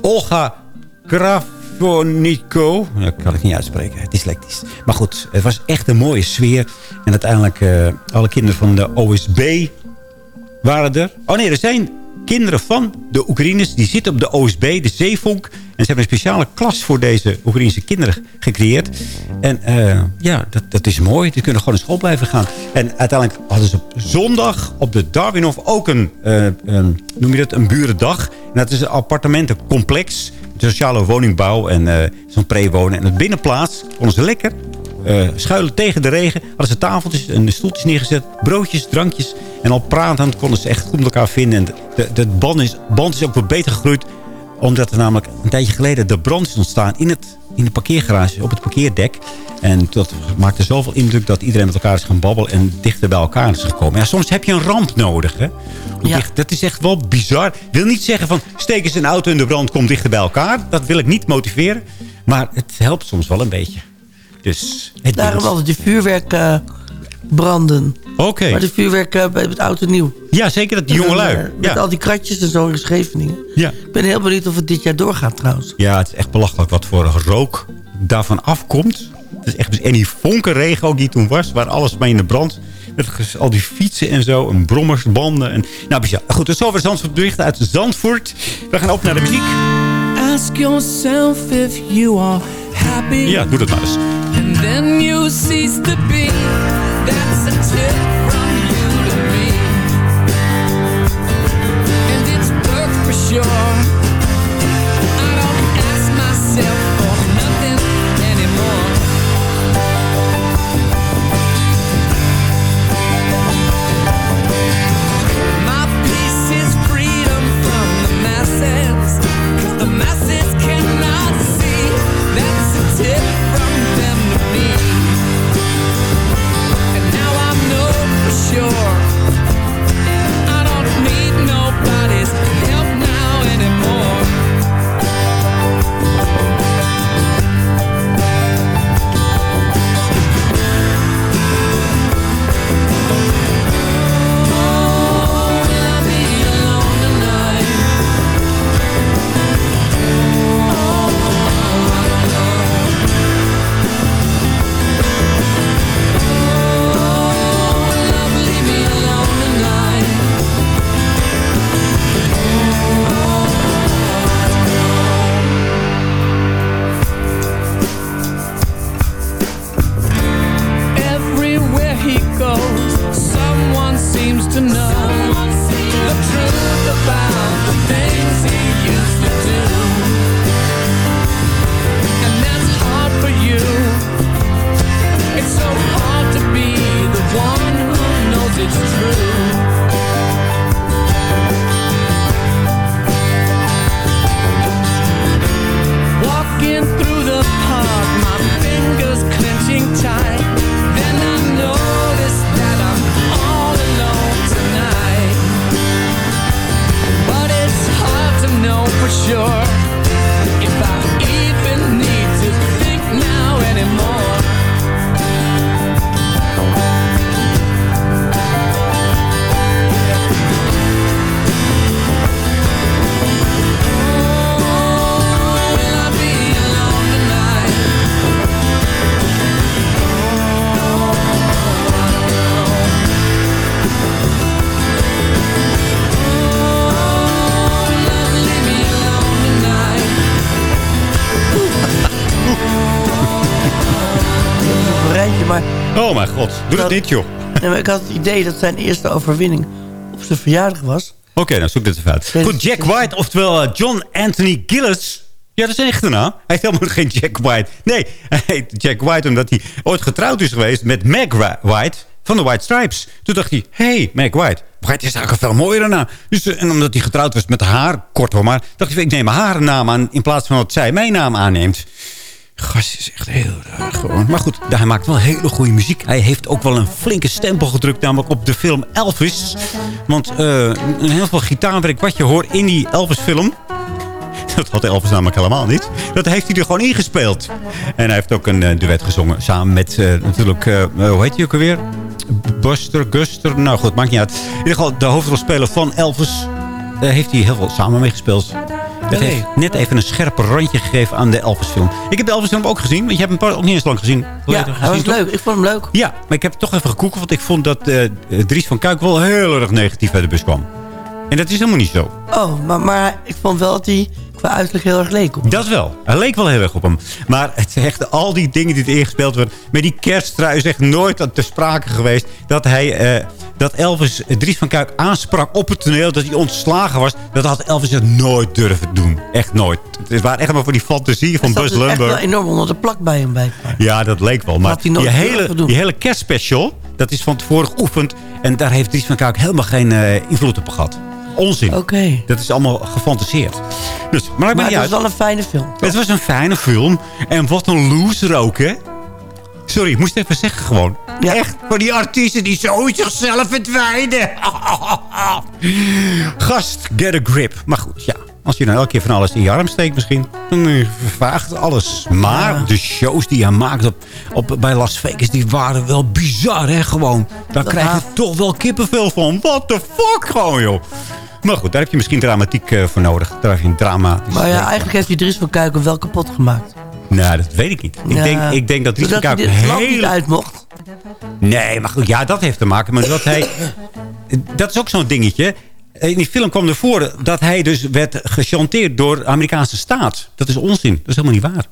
Speaker 9: Olga Krafonico. Ja, kan het niet uitspreken, dyslectisch. Maar goed, het was echt een mooie sfeer. En uiteindelijk alle kinderen van de OSB waren er. Oh nee, er zijn kinderen van de Oekraïners. Die zitten op de OSB, de Zeevonk. En ze hebben een speciale klas voor deze Oekraïnse kinderen gecreëerd. En uh, ja, dat, dat is mooi. Die kunnen gewoon naar school blijven gaan. En uiteindelijk hadden ze op zondag op de Darwinhof ook een, uh, een noem je dat, een burendag. En dat is een appartementencomplex. Sociale woningbouw en uh, zo'n pre-wonen. En het binnenplaats konden ze lekker uh, schuilen tegen de regen. Hadden ze tafeltjes en stoeltjes neergezet. Broodjes, drankjes. En al pratend konden ze echt goed met elkaar vinden. En de, de, band, is, band is ook wat beter gegroeid. Omdat er namelijk een tijdje geleden de brand is ontstaan in, het, in de parkeergarage. Op het parkeerdek. En dat maakte zoveel indruk dat iedereen met elkaar is gaan babbelen. En dichter bij elkaar is gekomen. Ja, soms heb je een ramp nodig. Hè? Ja. Dat is echt wel bizar. Ik wil niet zeggen van steek eens een auto in de brand. Kom dichter bij elkaar. Dat wil ik niet motiveren. Maar het helpt soms wel een beetje. Dus
Speaker 10: Daarom altijd je vuurwerk uh, branden.
Speaker 9: Oké.
Speaker 10: Maar de vuurwerk eh, bij het oud en nieuw.
Speaker 9: Ja, zeker dat die jongelui.
Speaker 10: Eh, Met
Speaker 9: Ja.
Speaker 10: al die kratjes en zo in Scheveningen.
Speaker 9: Ja.
Speaker 10: Ik ben heel benieuwd of het dit jaar doorgaat trouwens.
Speaker 9: Ja, het is echt belachelijk wat voor rook daarvan afkomt. Het is echt, en die vonkenregen ook die toen was, waar alles mee in de brand. Met al die fietsen en zo, en brommers, banden. En, nou, bizar. Goed, dus zover Zandvoort berichten uit Zandvoort. We gaan op naar de muziek.
Speaker 15: Ask yourself if you are happy.
Speaker 9: Ja, doe dat maar eens.
Speaker 15: Then you cease to be. That's a tip from you to me. And it's work for sure.
Speaker 9: Doe dat niet joh.
Speaker 10: Nee, maar ik had het idee dat zijn eerste overwinning op zijn verjaardag was.
Speaker 9: Oké, nou zoek dit even uit. Goed, Jack White, oftewel eh, John Anthony Gillis. Ja, dat is een echte naam. Hij heet helemaal geen Jack White. Nee, hij heet Jack White omdat hij ooit getrouwd is geweest met Meg White van de White Stripes. Toen dacht hij, hey, Meg White. White is eigenlijk een veel mooiere naam. Dus, eh, en omdat hij getrouwd was met haar, kort hoor maar... dacht hij, ik neem haar naam aan in plaats van dat zij mijn naam aanneemt. Gast is echt heel raar gewoon. Maar goed, hij maakt wel hele goede muziek. Hij heeft ook wel een flinke stempel gedrukt, namelijk op de film Elvis. Want een heel veel gitaarwerk wat je hoort in die Elvis-film... Dat had Elvis namelijk helemaal niet. Dat heeft hij er gewoon ingespeeld. En hij heeft ook een eh, duet gezongen. Samen met eh, natuurlijk, hoe heet hij ook alweer? Buster, Guster. Nou goed, maakt niet uit. In ieder geval, de hoofdrolspeler van Elvis... Heeft hij heel veel samen mee gespeeld. Dat
Speaker 10: Nee.
Speaker 9: heeft net even een scherper randje gegeven aan de Elvis-film. Ik heb de Elvis-film ook gezien. Want je hebt hem pas- ook niet eens lang gezien.
Speaker 10: Ja,
Speaker 9: Gezien,
Speaker 10: hij was
Speaker 9: toch?
Speaker 10: leuk. Ik vond hem leuk.
Speaker 9: Ja, maar ik heb toch even gekoekt. Want ik vond dat eh, Dries van Kuik wel heel erg negatief uit de bus kwam. En dat is helemaal niet zo.
Speaker 10: Oh, maar, maar ik vond wel dat hij qua uiterlijk heel erg leek op.
Speaker 9: Dat wel. Hij leek wel heel erg op hem. Maar het is echt al die dingen die erin gespeeld worden. Met die kersttrui is echt nooit te sprake geweest. Dat hij... eh, dat Elvis Dries van Kuik aansprak op het toneel. Dat hij ontslagen was. Dat had Elvis het nooit durven doen. Echt nooit. Het waren echt maar voor die fantasie van Buzz
Speaker 10: zat echt wel
Speaker 9: Lumber.
Speaker 10: enorm onder de plak bij hem bij.
Speaker 9: Ja, dat leek wel. Maar die
Speaker 10: durven
Speaker 9: hele, die hele kerstspecial, dat is van tevoren geoefend. En daar heeft Dries van Kuik helemaal geen eh, invloed op gehad. Onzin.
Speaker 10: Oké.
Speaker 9: Dat is allemaal gefantaseerd. Dus, maar
Speaker 10: het was wel een fijne film.
Speaker 9: Het was een fijne film. En wat een loser ook, hè? Sorry, ik moest even zeggen gewoon. Echt, voor die artiesten die zo zichzelf verdwijnen. Gast, get a grip. Maar goed, ja. Als je nou elke keer van alles in je arm steekt misschien. Dan eh, vervaagt alles. Maar de shows die hij maakt op, op, bij Las Vegas... die waren wel bizar, hè, gewoon. Daar krijg je toch wel kippenvel van. What the fuck, gewoon, joh. Maar goed, daar heb je misschien dramatiek eh, voor nodig. Daar heb je een drama.
Speaker 10: Maar ja, eigenlijk heeft hij Dries van Kuiken wel kapot gemaakt.
Speaker 9: Nou, dat weet ik niet. Ik,
Speaker 10: Ja.
Speaker 9: denk, ik denk dat
Speaker 10: dit land niet
Speaker 9: heel...
Speaker 10: uit mocht.
Speaker 9: Nee, maar goed, ja, dat heeft te maken met dat hij... Dat is ook zo'n dingetje. In die film kwam ervoor dat hij dus werd gechanteerd door de Amerikaanse staat. Dat is onzin. Dat is helemaal niet waar.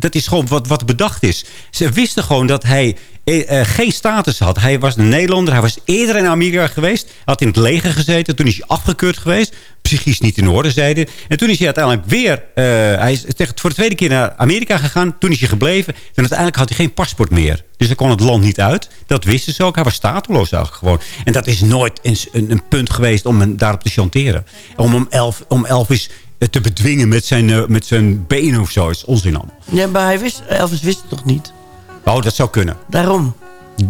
Speaker 9: Dat is gewoon wat, wat bedacht is. Ze wisten gewoon dat hij eh, eh, geen status had. Hij was een Nederlander. Hij was eerder in Amerika geweest. Had in het leger gezeten. Toen is hij afgekeurd geweest. Psychisch niet in orde, zeiden. En toen is hij uiteindelijk weer... eh, hij is voor de tweede keer naar Amerika gegaan. Toen is hij gebleven. En uiteindelijk had hij geen paspoort meer. Dus hij kon het land niet uit. Dat wisten ze ook. Hij was stateloos eigenlijk gewoon. En dat is nooit een, een, punt geweest om hem daarop te chanteren. Om, hem elf, om Elvis eh, te bedwingen met zijn, eh, met zijn benen of zo. is onzin allemaal.
Speaker 10: Ja, maar hij wist, Elvis wist het toch niet?
Speaker 9: Oh, dat zou kunnen.
Speaker 10: Daarom.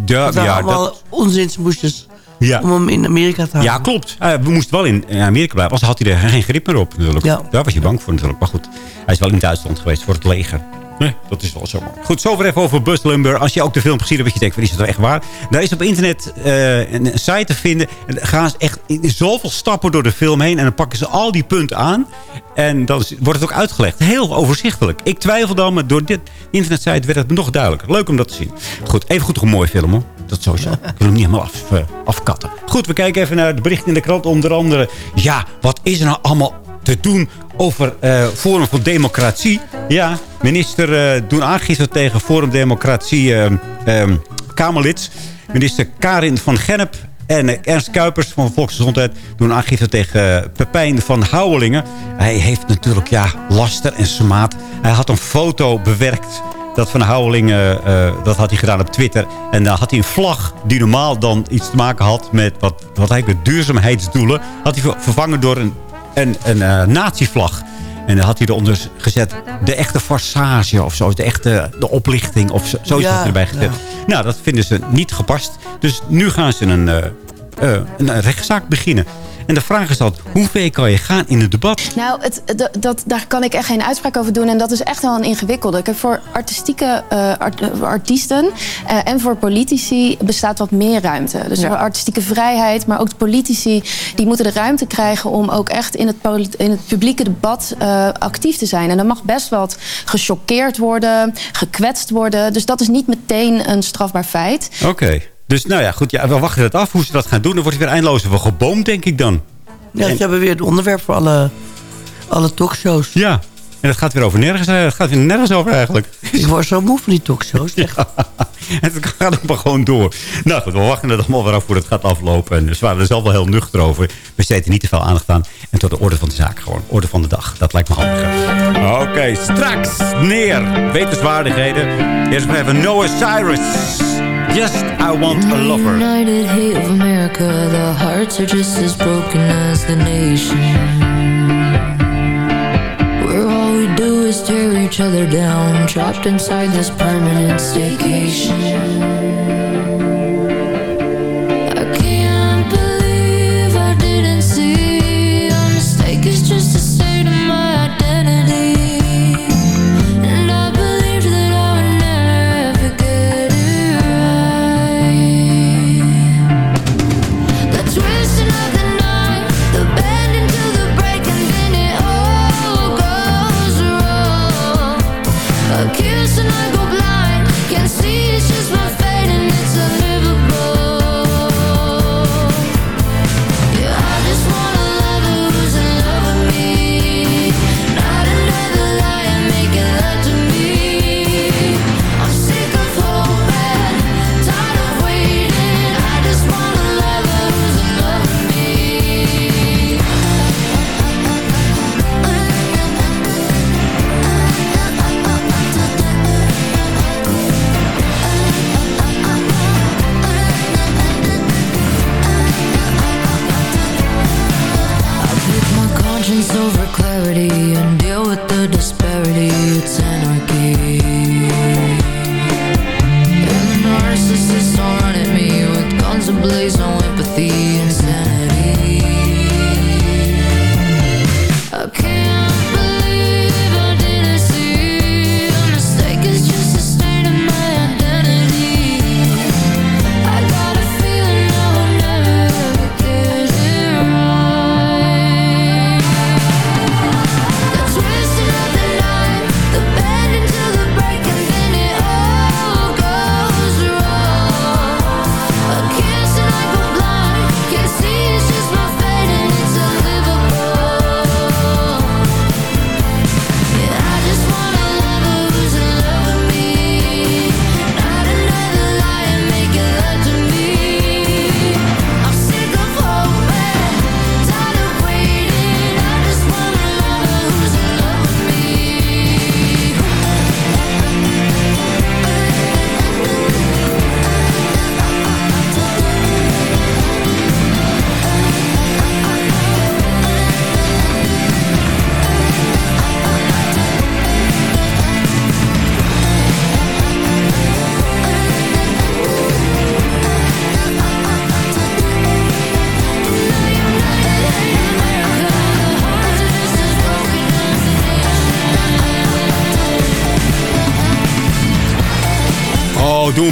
Speaker 10: Waren
Speaker 9: ja,
Speaker 10: allemaal
Speaker 9: dat,
Speaker 10: onzinsmoesjes
Speaker 9: Ja.
Speaker 10: om hem in Amerika te houden.
Speaker 9: ja, klopt. Eh, we moesten wel in, in Amerika blijven. Anders had hij er geen grip meer op natuurlijk.
Speaker 10: Ja.
Speaker 9: Daar was je bang voor natuurlijk. Maar goed, hij is wel in Duitsland geweest voor het leger. Nee, dat is wel zo. Goed, zover even over Bus Lumber. Als je ook de film gezien hebt, je denkt, van, is het nou echt waar? Daar is op internet eh, een site te vinden. En gaan ze echt in zoveel stappen door de film heen. En dan pakken ze al die punten aan. En dan wordt het ook uitgelegd. Heel overzichtelijk. Ik twijfel dan, maar door dit internetsite werd het nog duidelijker. Leuk om dat te zien. Goed, even goed een mooi film hoor. Dat sowieso. Ik wil hem niet helemaal af, eh, afkatten. Goed, we kijken even naar de berichten in de krant. Onder andere, ja, wat is er nou allemaal te doen over eh, Forum voor Democratie? Ja, minister eh doen aangifte tegen Forum Democratie eh, eh, Kamerlid. Minister Karin van Gennep en Ernst Kuipers van Volksgezondheid doen aangifte tegen Pepijn van Houwelingen. Hij heeft natuurlijk ja, laster en smaad. Hij had een foto bewerkt dat van Houwelingen, dat had hij gedaan op Twitter. En dan had hij een vlag die normaal dan iets te maken had met wat, wat hij met duurzaamheidsdoelen. Had hij ver- vervangen door een, een, een eh, nazi-vlag. En dan had hij eronder gezet de echte forsage of zo. De echte de oplichting of zo.
Speaker 10: Ja,
Speaker 9: had hij erbij gezet. Nou, dat vinden ze niet gepast. Dus nu gaan ze een, eh, eh, een rechtszaak beginnen. En de vraag is dan, hoe ver kan je gaan in het debat?
Speaker 16: Nou, het, dat, dat, daar kan ik echt geen uitspraak over doen. En dat is echt wel een ingewikkelde. Kijk, voor artistieke eh, art- artiesten eh, en voor politici bestaat wat meer ruimte. Dus voor artistieke vrijheid, maar ook de politici... die moeten de ruimte krijgen om ook echt in het, in het publieke debat eh, actief te zijn. En er mag best wat gechoqueerd worden, gekwetst worden. Dus dat is niet meteen een strafbaar feit.
Speaker 9: Oké. Dus nou ja, goed. Ja, we wachten het af hoe ze dat gaan doen. Dan wordt het weer eindeloos over geboomd, denk ik dan.
Speaker 10: Ja,
Speaker 9: En-
Speaker 10: ze hebben weer het onderwerp voor alle, alle talkshows.
Speaker 9: Ja. En het gaat weer over nergens. eh, Het gaat weer nergens over eigenlijk.
Speaker 10: Ik word zo moe van die talkshows. echt.
Speaker 9: En het gaat ook maar gewoon door. Nou goed, we wachten het allemaal weer af hoe het gaat aflopen. En ze waren er zelf wel heel nuchter over. We steden niet te veel aandacht aan. En tot de orde van de zaak gewoon. Orde van de dag. Dat lijkt me handiger. Oké, straks neer. Wetenswaardigheden. Eerst maar even Noah Cyrus. Just I Want a Lover.
Speaker 17: United hate of America, the hearts are just as broken as the nation. Where all we do is tear each other down, trapped inside this permanent staycation. The narcissists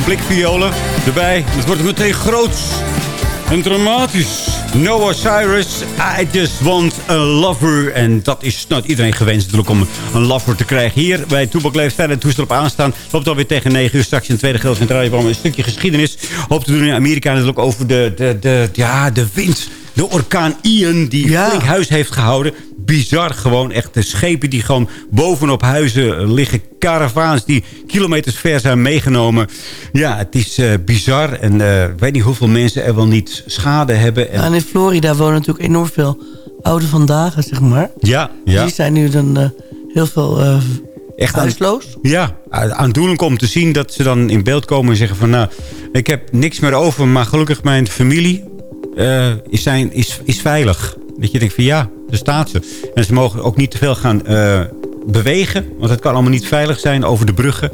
Speaker 9: Blikviolen erbij. Het wordt meteen groot en dramatisch. Noah Cyrus, I just want a lover. En dat is nou, iedereen gewenst natuurlijk om een lover te krijgen. Hier bij Toebak Leeft verder het toestel op aanstaan. Loopt alweer tegen 9 uur straks in de tweede gedeelte van het. Een stukje geschiedenis. Hoop te doen in Amerika natuurlijk over de, de, de, ja, de wind. De orkaan Ian die flink huis heeft gehouden. Bizar gewoon. Echt de schepen die gewoon bovenop huizen liggen. Caravaans die kilometers ver zijn meegenomen. Ja, het is eh, bizar. En eh, ik weet niet hoeveel mensen er wel niet schade hebben. En...
Speaker 10: En in Florida wonen natuurlijk enorm veel ouden vandaag, zeg maar.
Speaker 9: Ja, ja.
Speaker 10: Die zijn nu dan eh, heel veel eh
Speaker 9: Echt aan-
Speaker 10: huisloos.
Speaker 9: Ja, aandoenlijk om te zien dat ze dan in beeld komen en zeggen van... nou, ik heb niks meer over, maar gelukkig mijn familie eh, is, zijn, is, is veilig. Dat je denkt van ja, daar staat ze. En ze mogen ook niet te veel gaan eh, bewegen. Want het kan allemaal niet veilig zijn over de bruggen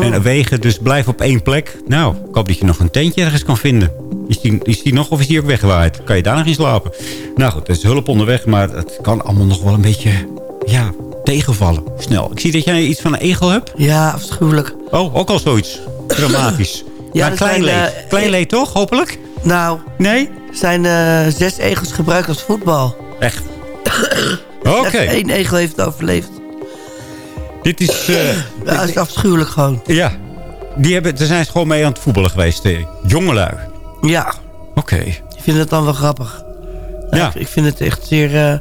Speaker 9: en wegen. Dus blijf op één plek. Nou, ik hoop dat je nog een tentje ergens kan vinden. Is die, is die nog of is die ook weggewaaid? Kan je daar nog in slapen? Nou goed, er is hulp onderweg. Maar het kan allemaal nog wel een beetje ja, tegenvallen. Snel. Ik zie dat jij iets van een egel hebt.
Speaker 10: Ja, afschuwelijk.
Speaker 9: Oh, ook al zoiets. Dramatisch.
Speaker 10: Ja,
Speaker 9: maar klein leed.
Speaker 10: eh,
Speaker 9: klein leed toch, hopelijk?
Speaker 10: Nou,
Speaker 9: nee?
Speaker 10: er zijn eh, zes egels gebruikt als voetbal.
Speaker 9: Echt? Oké.
Speaker 10: Slechts één egel heeft het overleefd.
Speaker 9: Dit is... eh,
Speaker 10: Ja, dat is afschuwelijk gewoon.
Speaker 9: ja. Die hebben, daar zijn ze gewoon mee aan het voetballen geweest. eh, jongelui.
Speaker 10: Ja.
Speaker 9: Oké.
Speaker 10: Ik vind het dan wel grappig.
Speaker 9: Ja.
Speaker 10: Ik, ik vind het echt zeer... eh,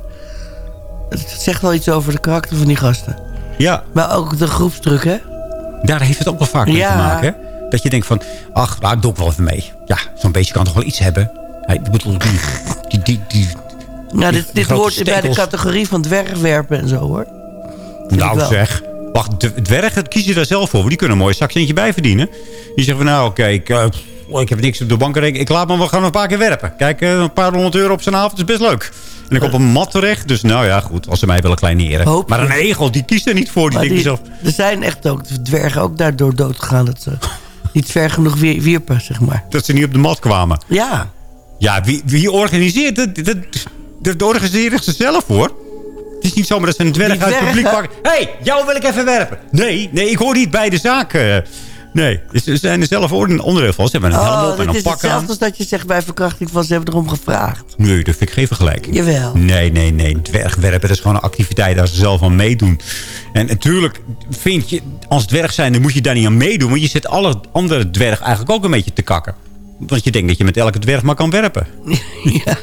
Speaker 10: het zegt wel iets over de karakter van die gasten.
Speaker 9: Ja.
Speaker 10: Maar ook de groepsdruk, hè?
Speaker 9: Daar heeft het ook wel vaak mee
Speaker 10: Ja.
Speaker 9: te maken. Hè? Dat je denkt van, ach, nou, doe ik wel even mee. Ja, zo'n beestje kan toch wel iets hebben. Hij, ik bedoel, die, die, die, die,
Speaker 10: Nou, dit, hoort bij de categorie van dwergwerpen en zo, hoor.
Speaker 9: Nou zeg. Wacht, dwergen kies je daar zelf voor. Die kunnen een mooi zakcentje bij verdienen. Die zeggen van nou, oké, ik, eh, ik heb niks op de bankrekening. Ik laat me wel gaan een paar keer werpen. Kijk, eh, een paar honderd euro op zijn avond is best leuk. En ik op een mat terecht. Dus nou ja, goed. Als ze mij willen kleineren.
Speaker 10: Hopelijk.
Speaker 9: Maar een egel, die kiest er niet voor. Die
Speaker 10: Maar
Speaker 9: denkt
Speaker 10: die-
Speaker 9: zelf...
Speaker 10: er zijn echt ook dwergen ook daardoor dood gegaan. Dat ze niet ver genoeg wier- wierpen, zeg maar.
Speaker 9: Dat ze niet op de mat kwamen.
Speaker 10: Ja.
Speaker 9: Ja, wie, wie organiseert het? Dat, dat organiseren ze zelf hoor. Het is niet zomaar dat ze een dwerg uit het publiek pakken. Hé, hey, jou wil ik even werpen. Nee, nee, ik hoor niet bij de zaak. eh. Nee, ze zijn er zelf onderdeel van. Ze hebben een helm
Speaker 10: Oh,
Speaker 9: op en een
Speaker 10: is
Speaker 9: pak
Speaker 10: hetzelfde
Speaker 9: aan.
Speaker 10: als dat je zegt bij verkrachting van ze hebben erom gevraagd.
Speaker 9: Nee, dat vind ik geen vergelijking.
Speaker 10: Jawel.
Speaker 9: Nee, nee, nee. Dwergwerpen, dat is gewoon een activiteit waar ze zelf aan meedoen. En natuurlijk vind je, als dwerg zijn, dan moet je daar niet aan meedoen. Want je zet alle andere dwerg eigenlijk ook een beetje te kakken. Want je denkt dat je met elke dwerg maar kan werpen.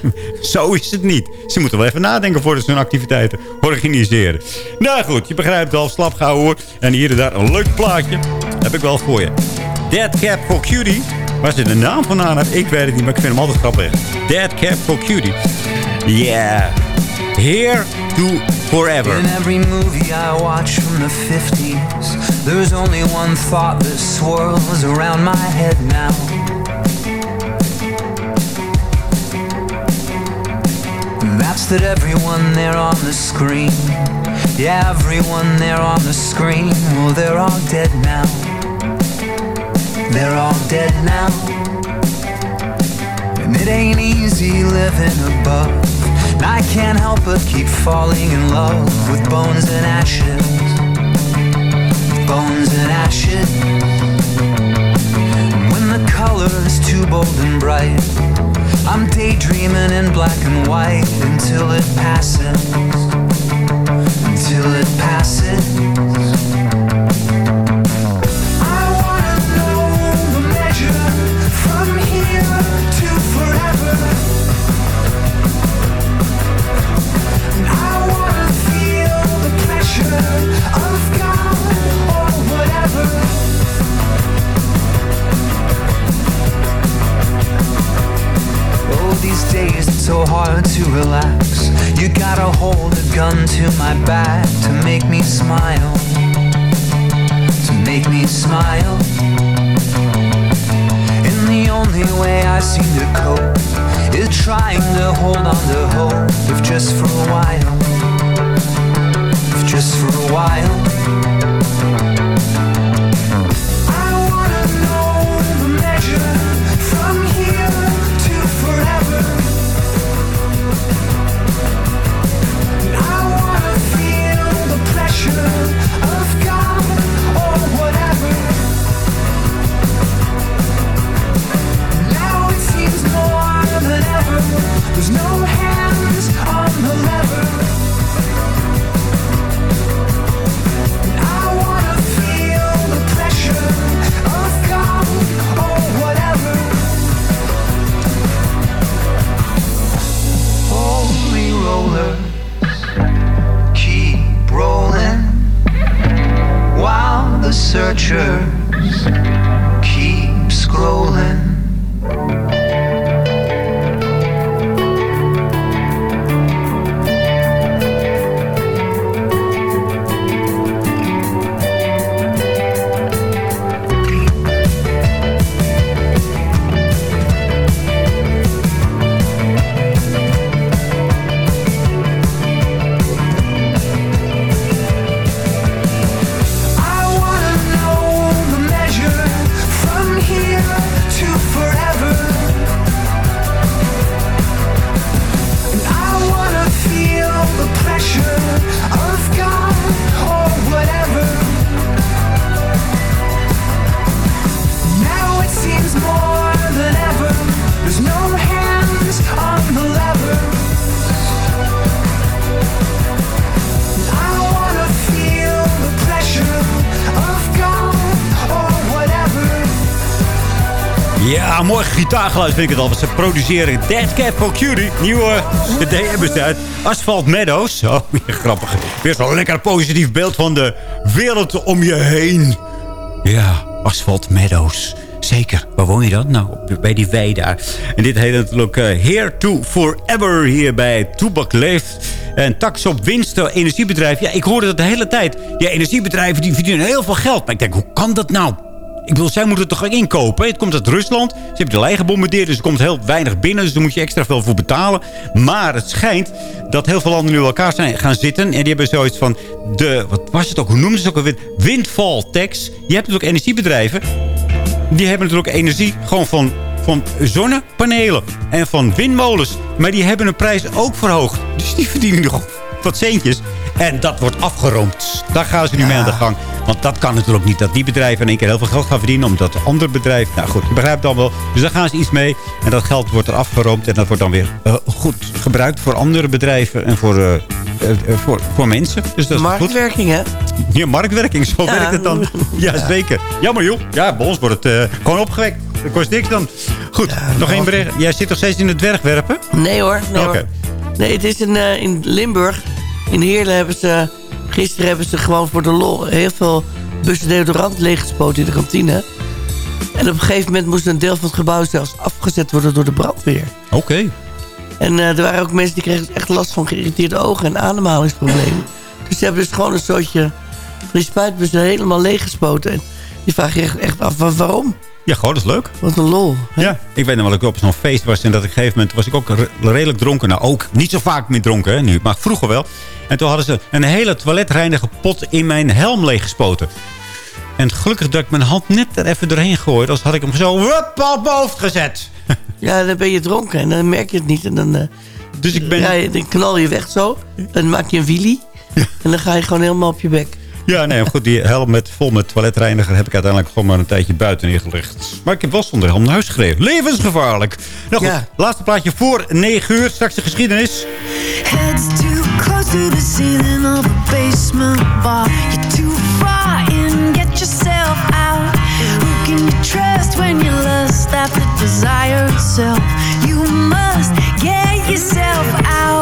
Speaker 9: Zo is het niet. Ze moeten wel even nadenken voordat ze hun activiteiten organiseren. Nou goed, je begrijpt al. Slap gauw hoor. En hier en daar een leuk plaatje. Heb ik wel voor je. Dead Cap for Cutie. Waar zit de naam van aan? Ik weet het niet, maar ik vind hem altijd grappig. Dead Cap for Cutie. Yeah. Here to forever.
Speaker 13: In every movie I watch from the 50s, there's only one thought that swirls around my head now. That's that everyone there on the screen, yeah, everyone there on the screen, well, they're all dead now. They're all dead now. And it ain't easy living above. And I can't help but keep falling in love with bones and ashes. Bones and ashes. And when the color is too bold and bright, I'm daydreaming in black and white until it passes. Until it passes.
Speaker 9: Gitaargeluid vind ik het al. Want ze produceren Dead Cat for Cutie. Nieuwe CD hebben ze uit. Asphalt Meadows. Oh, weer grappig. Weer zo'n lekker positief beeld van de wereld om je heen. Ja, Asphalt Meadows. Zeker. Waar woon je dan? Nou, bij die wei daar. En dit heet natuurlijk uh, Here to Forever hier bij Toebak Leeft. En tax op winsten, energiebedrijf. Ja, ik hoorde dat de hele tijd. Ja, energiebedrijven die verdienen heel veel geld. Maar ik denk, hoe kan dat nou? Ik bedoel, zij moeten het toch inkopen? Het komt uit Rusland. Ze hebben de lijn gebombardeerd, dus er komt heel weinig binnen. Dus daar moet je extra veel voor betalen. Maar het schijnt dat heel veel landen nu elkaar zijn gaan zitten. En die hebben zoiets van de, wat was het ook? Hoe noemden ze het ook alweer? Windfall tax. Je hebt natuurlijk energiebedrijven. Die hebben natuurlijk energie gewoon van, van zonnepanelen en van windmolens. Maar die hebben hun prijs ook verhoogd. Dus die verdienen nog wat centjes. En dat wordt afgeroomd. Daar gaan ze nu mee aan de gang. Want dat kan natuurlijk niet. Dat die bedrijven in één keer heel veel geld gaan verdienen. Omdat een ander bedrijf... Nou goed, je begrijpt het allemaal. Dus daar gaan ze iets mee. En dat geld wordt er afgeroomd. En dat wordt dan weer eh, goed gebruikt voor andere bedrijven. En voor, eh, eh, voor, voor mensen. Dus dat is goed.
Speaker 10: Marktwerking, hè?
Speaker 9: Ja, marktwerking. Zo
Speaker 10: Ja.
Speaker 9: werkt het dan. Ja, zeker. Jammer joh. Ja, bij ons wordt het gewoon opgewekt. Dat kost niks dan. Goed, nog één bericht. Jij zit nog steeds in het dwergwerpen?
Speaker 10: Nee hoor. Nee, hoor. nee het is in, in Limburg. In Heerlen hebben ze... Gisteren hebben ze gewoon voor de lol heel veel bussen deodorant leeggespoten in de kantine. En op een gegeven moment moest een deel van het gebouw zelfs afgezet worden door de brandweer.
Speaker 9: Oké.
Speaker 10: En eh, er waren ook mensen die kregen echt last van geïrriteerde ogen en ademhalingsproblemen. dus ze hebben dus gewoon een soortje van die spuitbussen helemaal leeggespoten. En die vraag je echt, echt af, wa- waarom?
Speaker 9: Ja, gewoon, dat is leuk.
Speaker 10: Wat een lol.
Speaker 9: Ja, ik weet nog wel dat ik op zo'n feest was. En dat op een gegeven moment was ik ook re- redelijk dronken. Nou, ook niet zo vaak meer dronken hè, nu, maar vroeger wel. En toen hadden ze een hele toiletreinige pot in mijn helm leeggespoten. En gelukkig dat ik mijn hand net er even doorheen gooide. Anders had ik hem zo wup, op mijn hoofd gezet.
Speaker 10: Ja, dan ben je dronken en dan merk je het niet. En dan, eh,
Speaker 9: dus ik ben...
Speaker 10: dan knal je weg zo. Dan maak je een wheelie. En dan ga je gewoon helemaal op je bek.
Speaker 9: Ja, nee, maar goed, die helm met, vol met toiletreiniger heb ik uiteindelijk gewoon maar een tijdje buiten neergelegd. Maar ik heb wel zonder helm naar huis gereden. Levensgevaarlijk. Nou goed, laatste plaatje voor 9 uur. Straks de geschiedenis.
Speaker 18: Heads too close to the ceiling of a basement bar. You're too far in, get yourself out. Who can you trust when you lust after desire itself? You must get yourself out.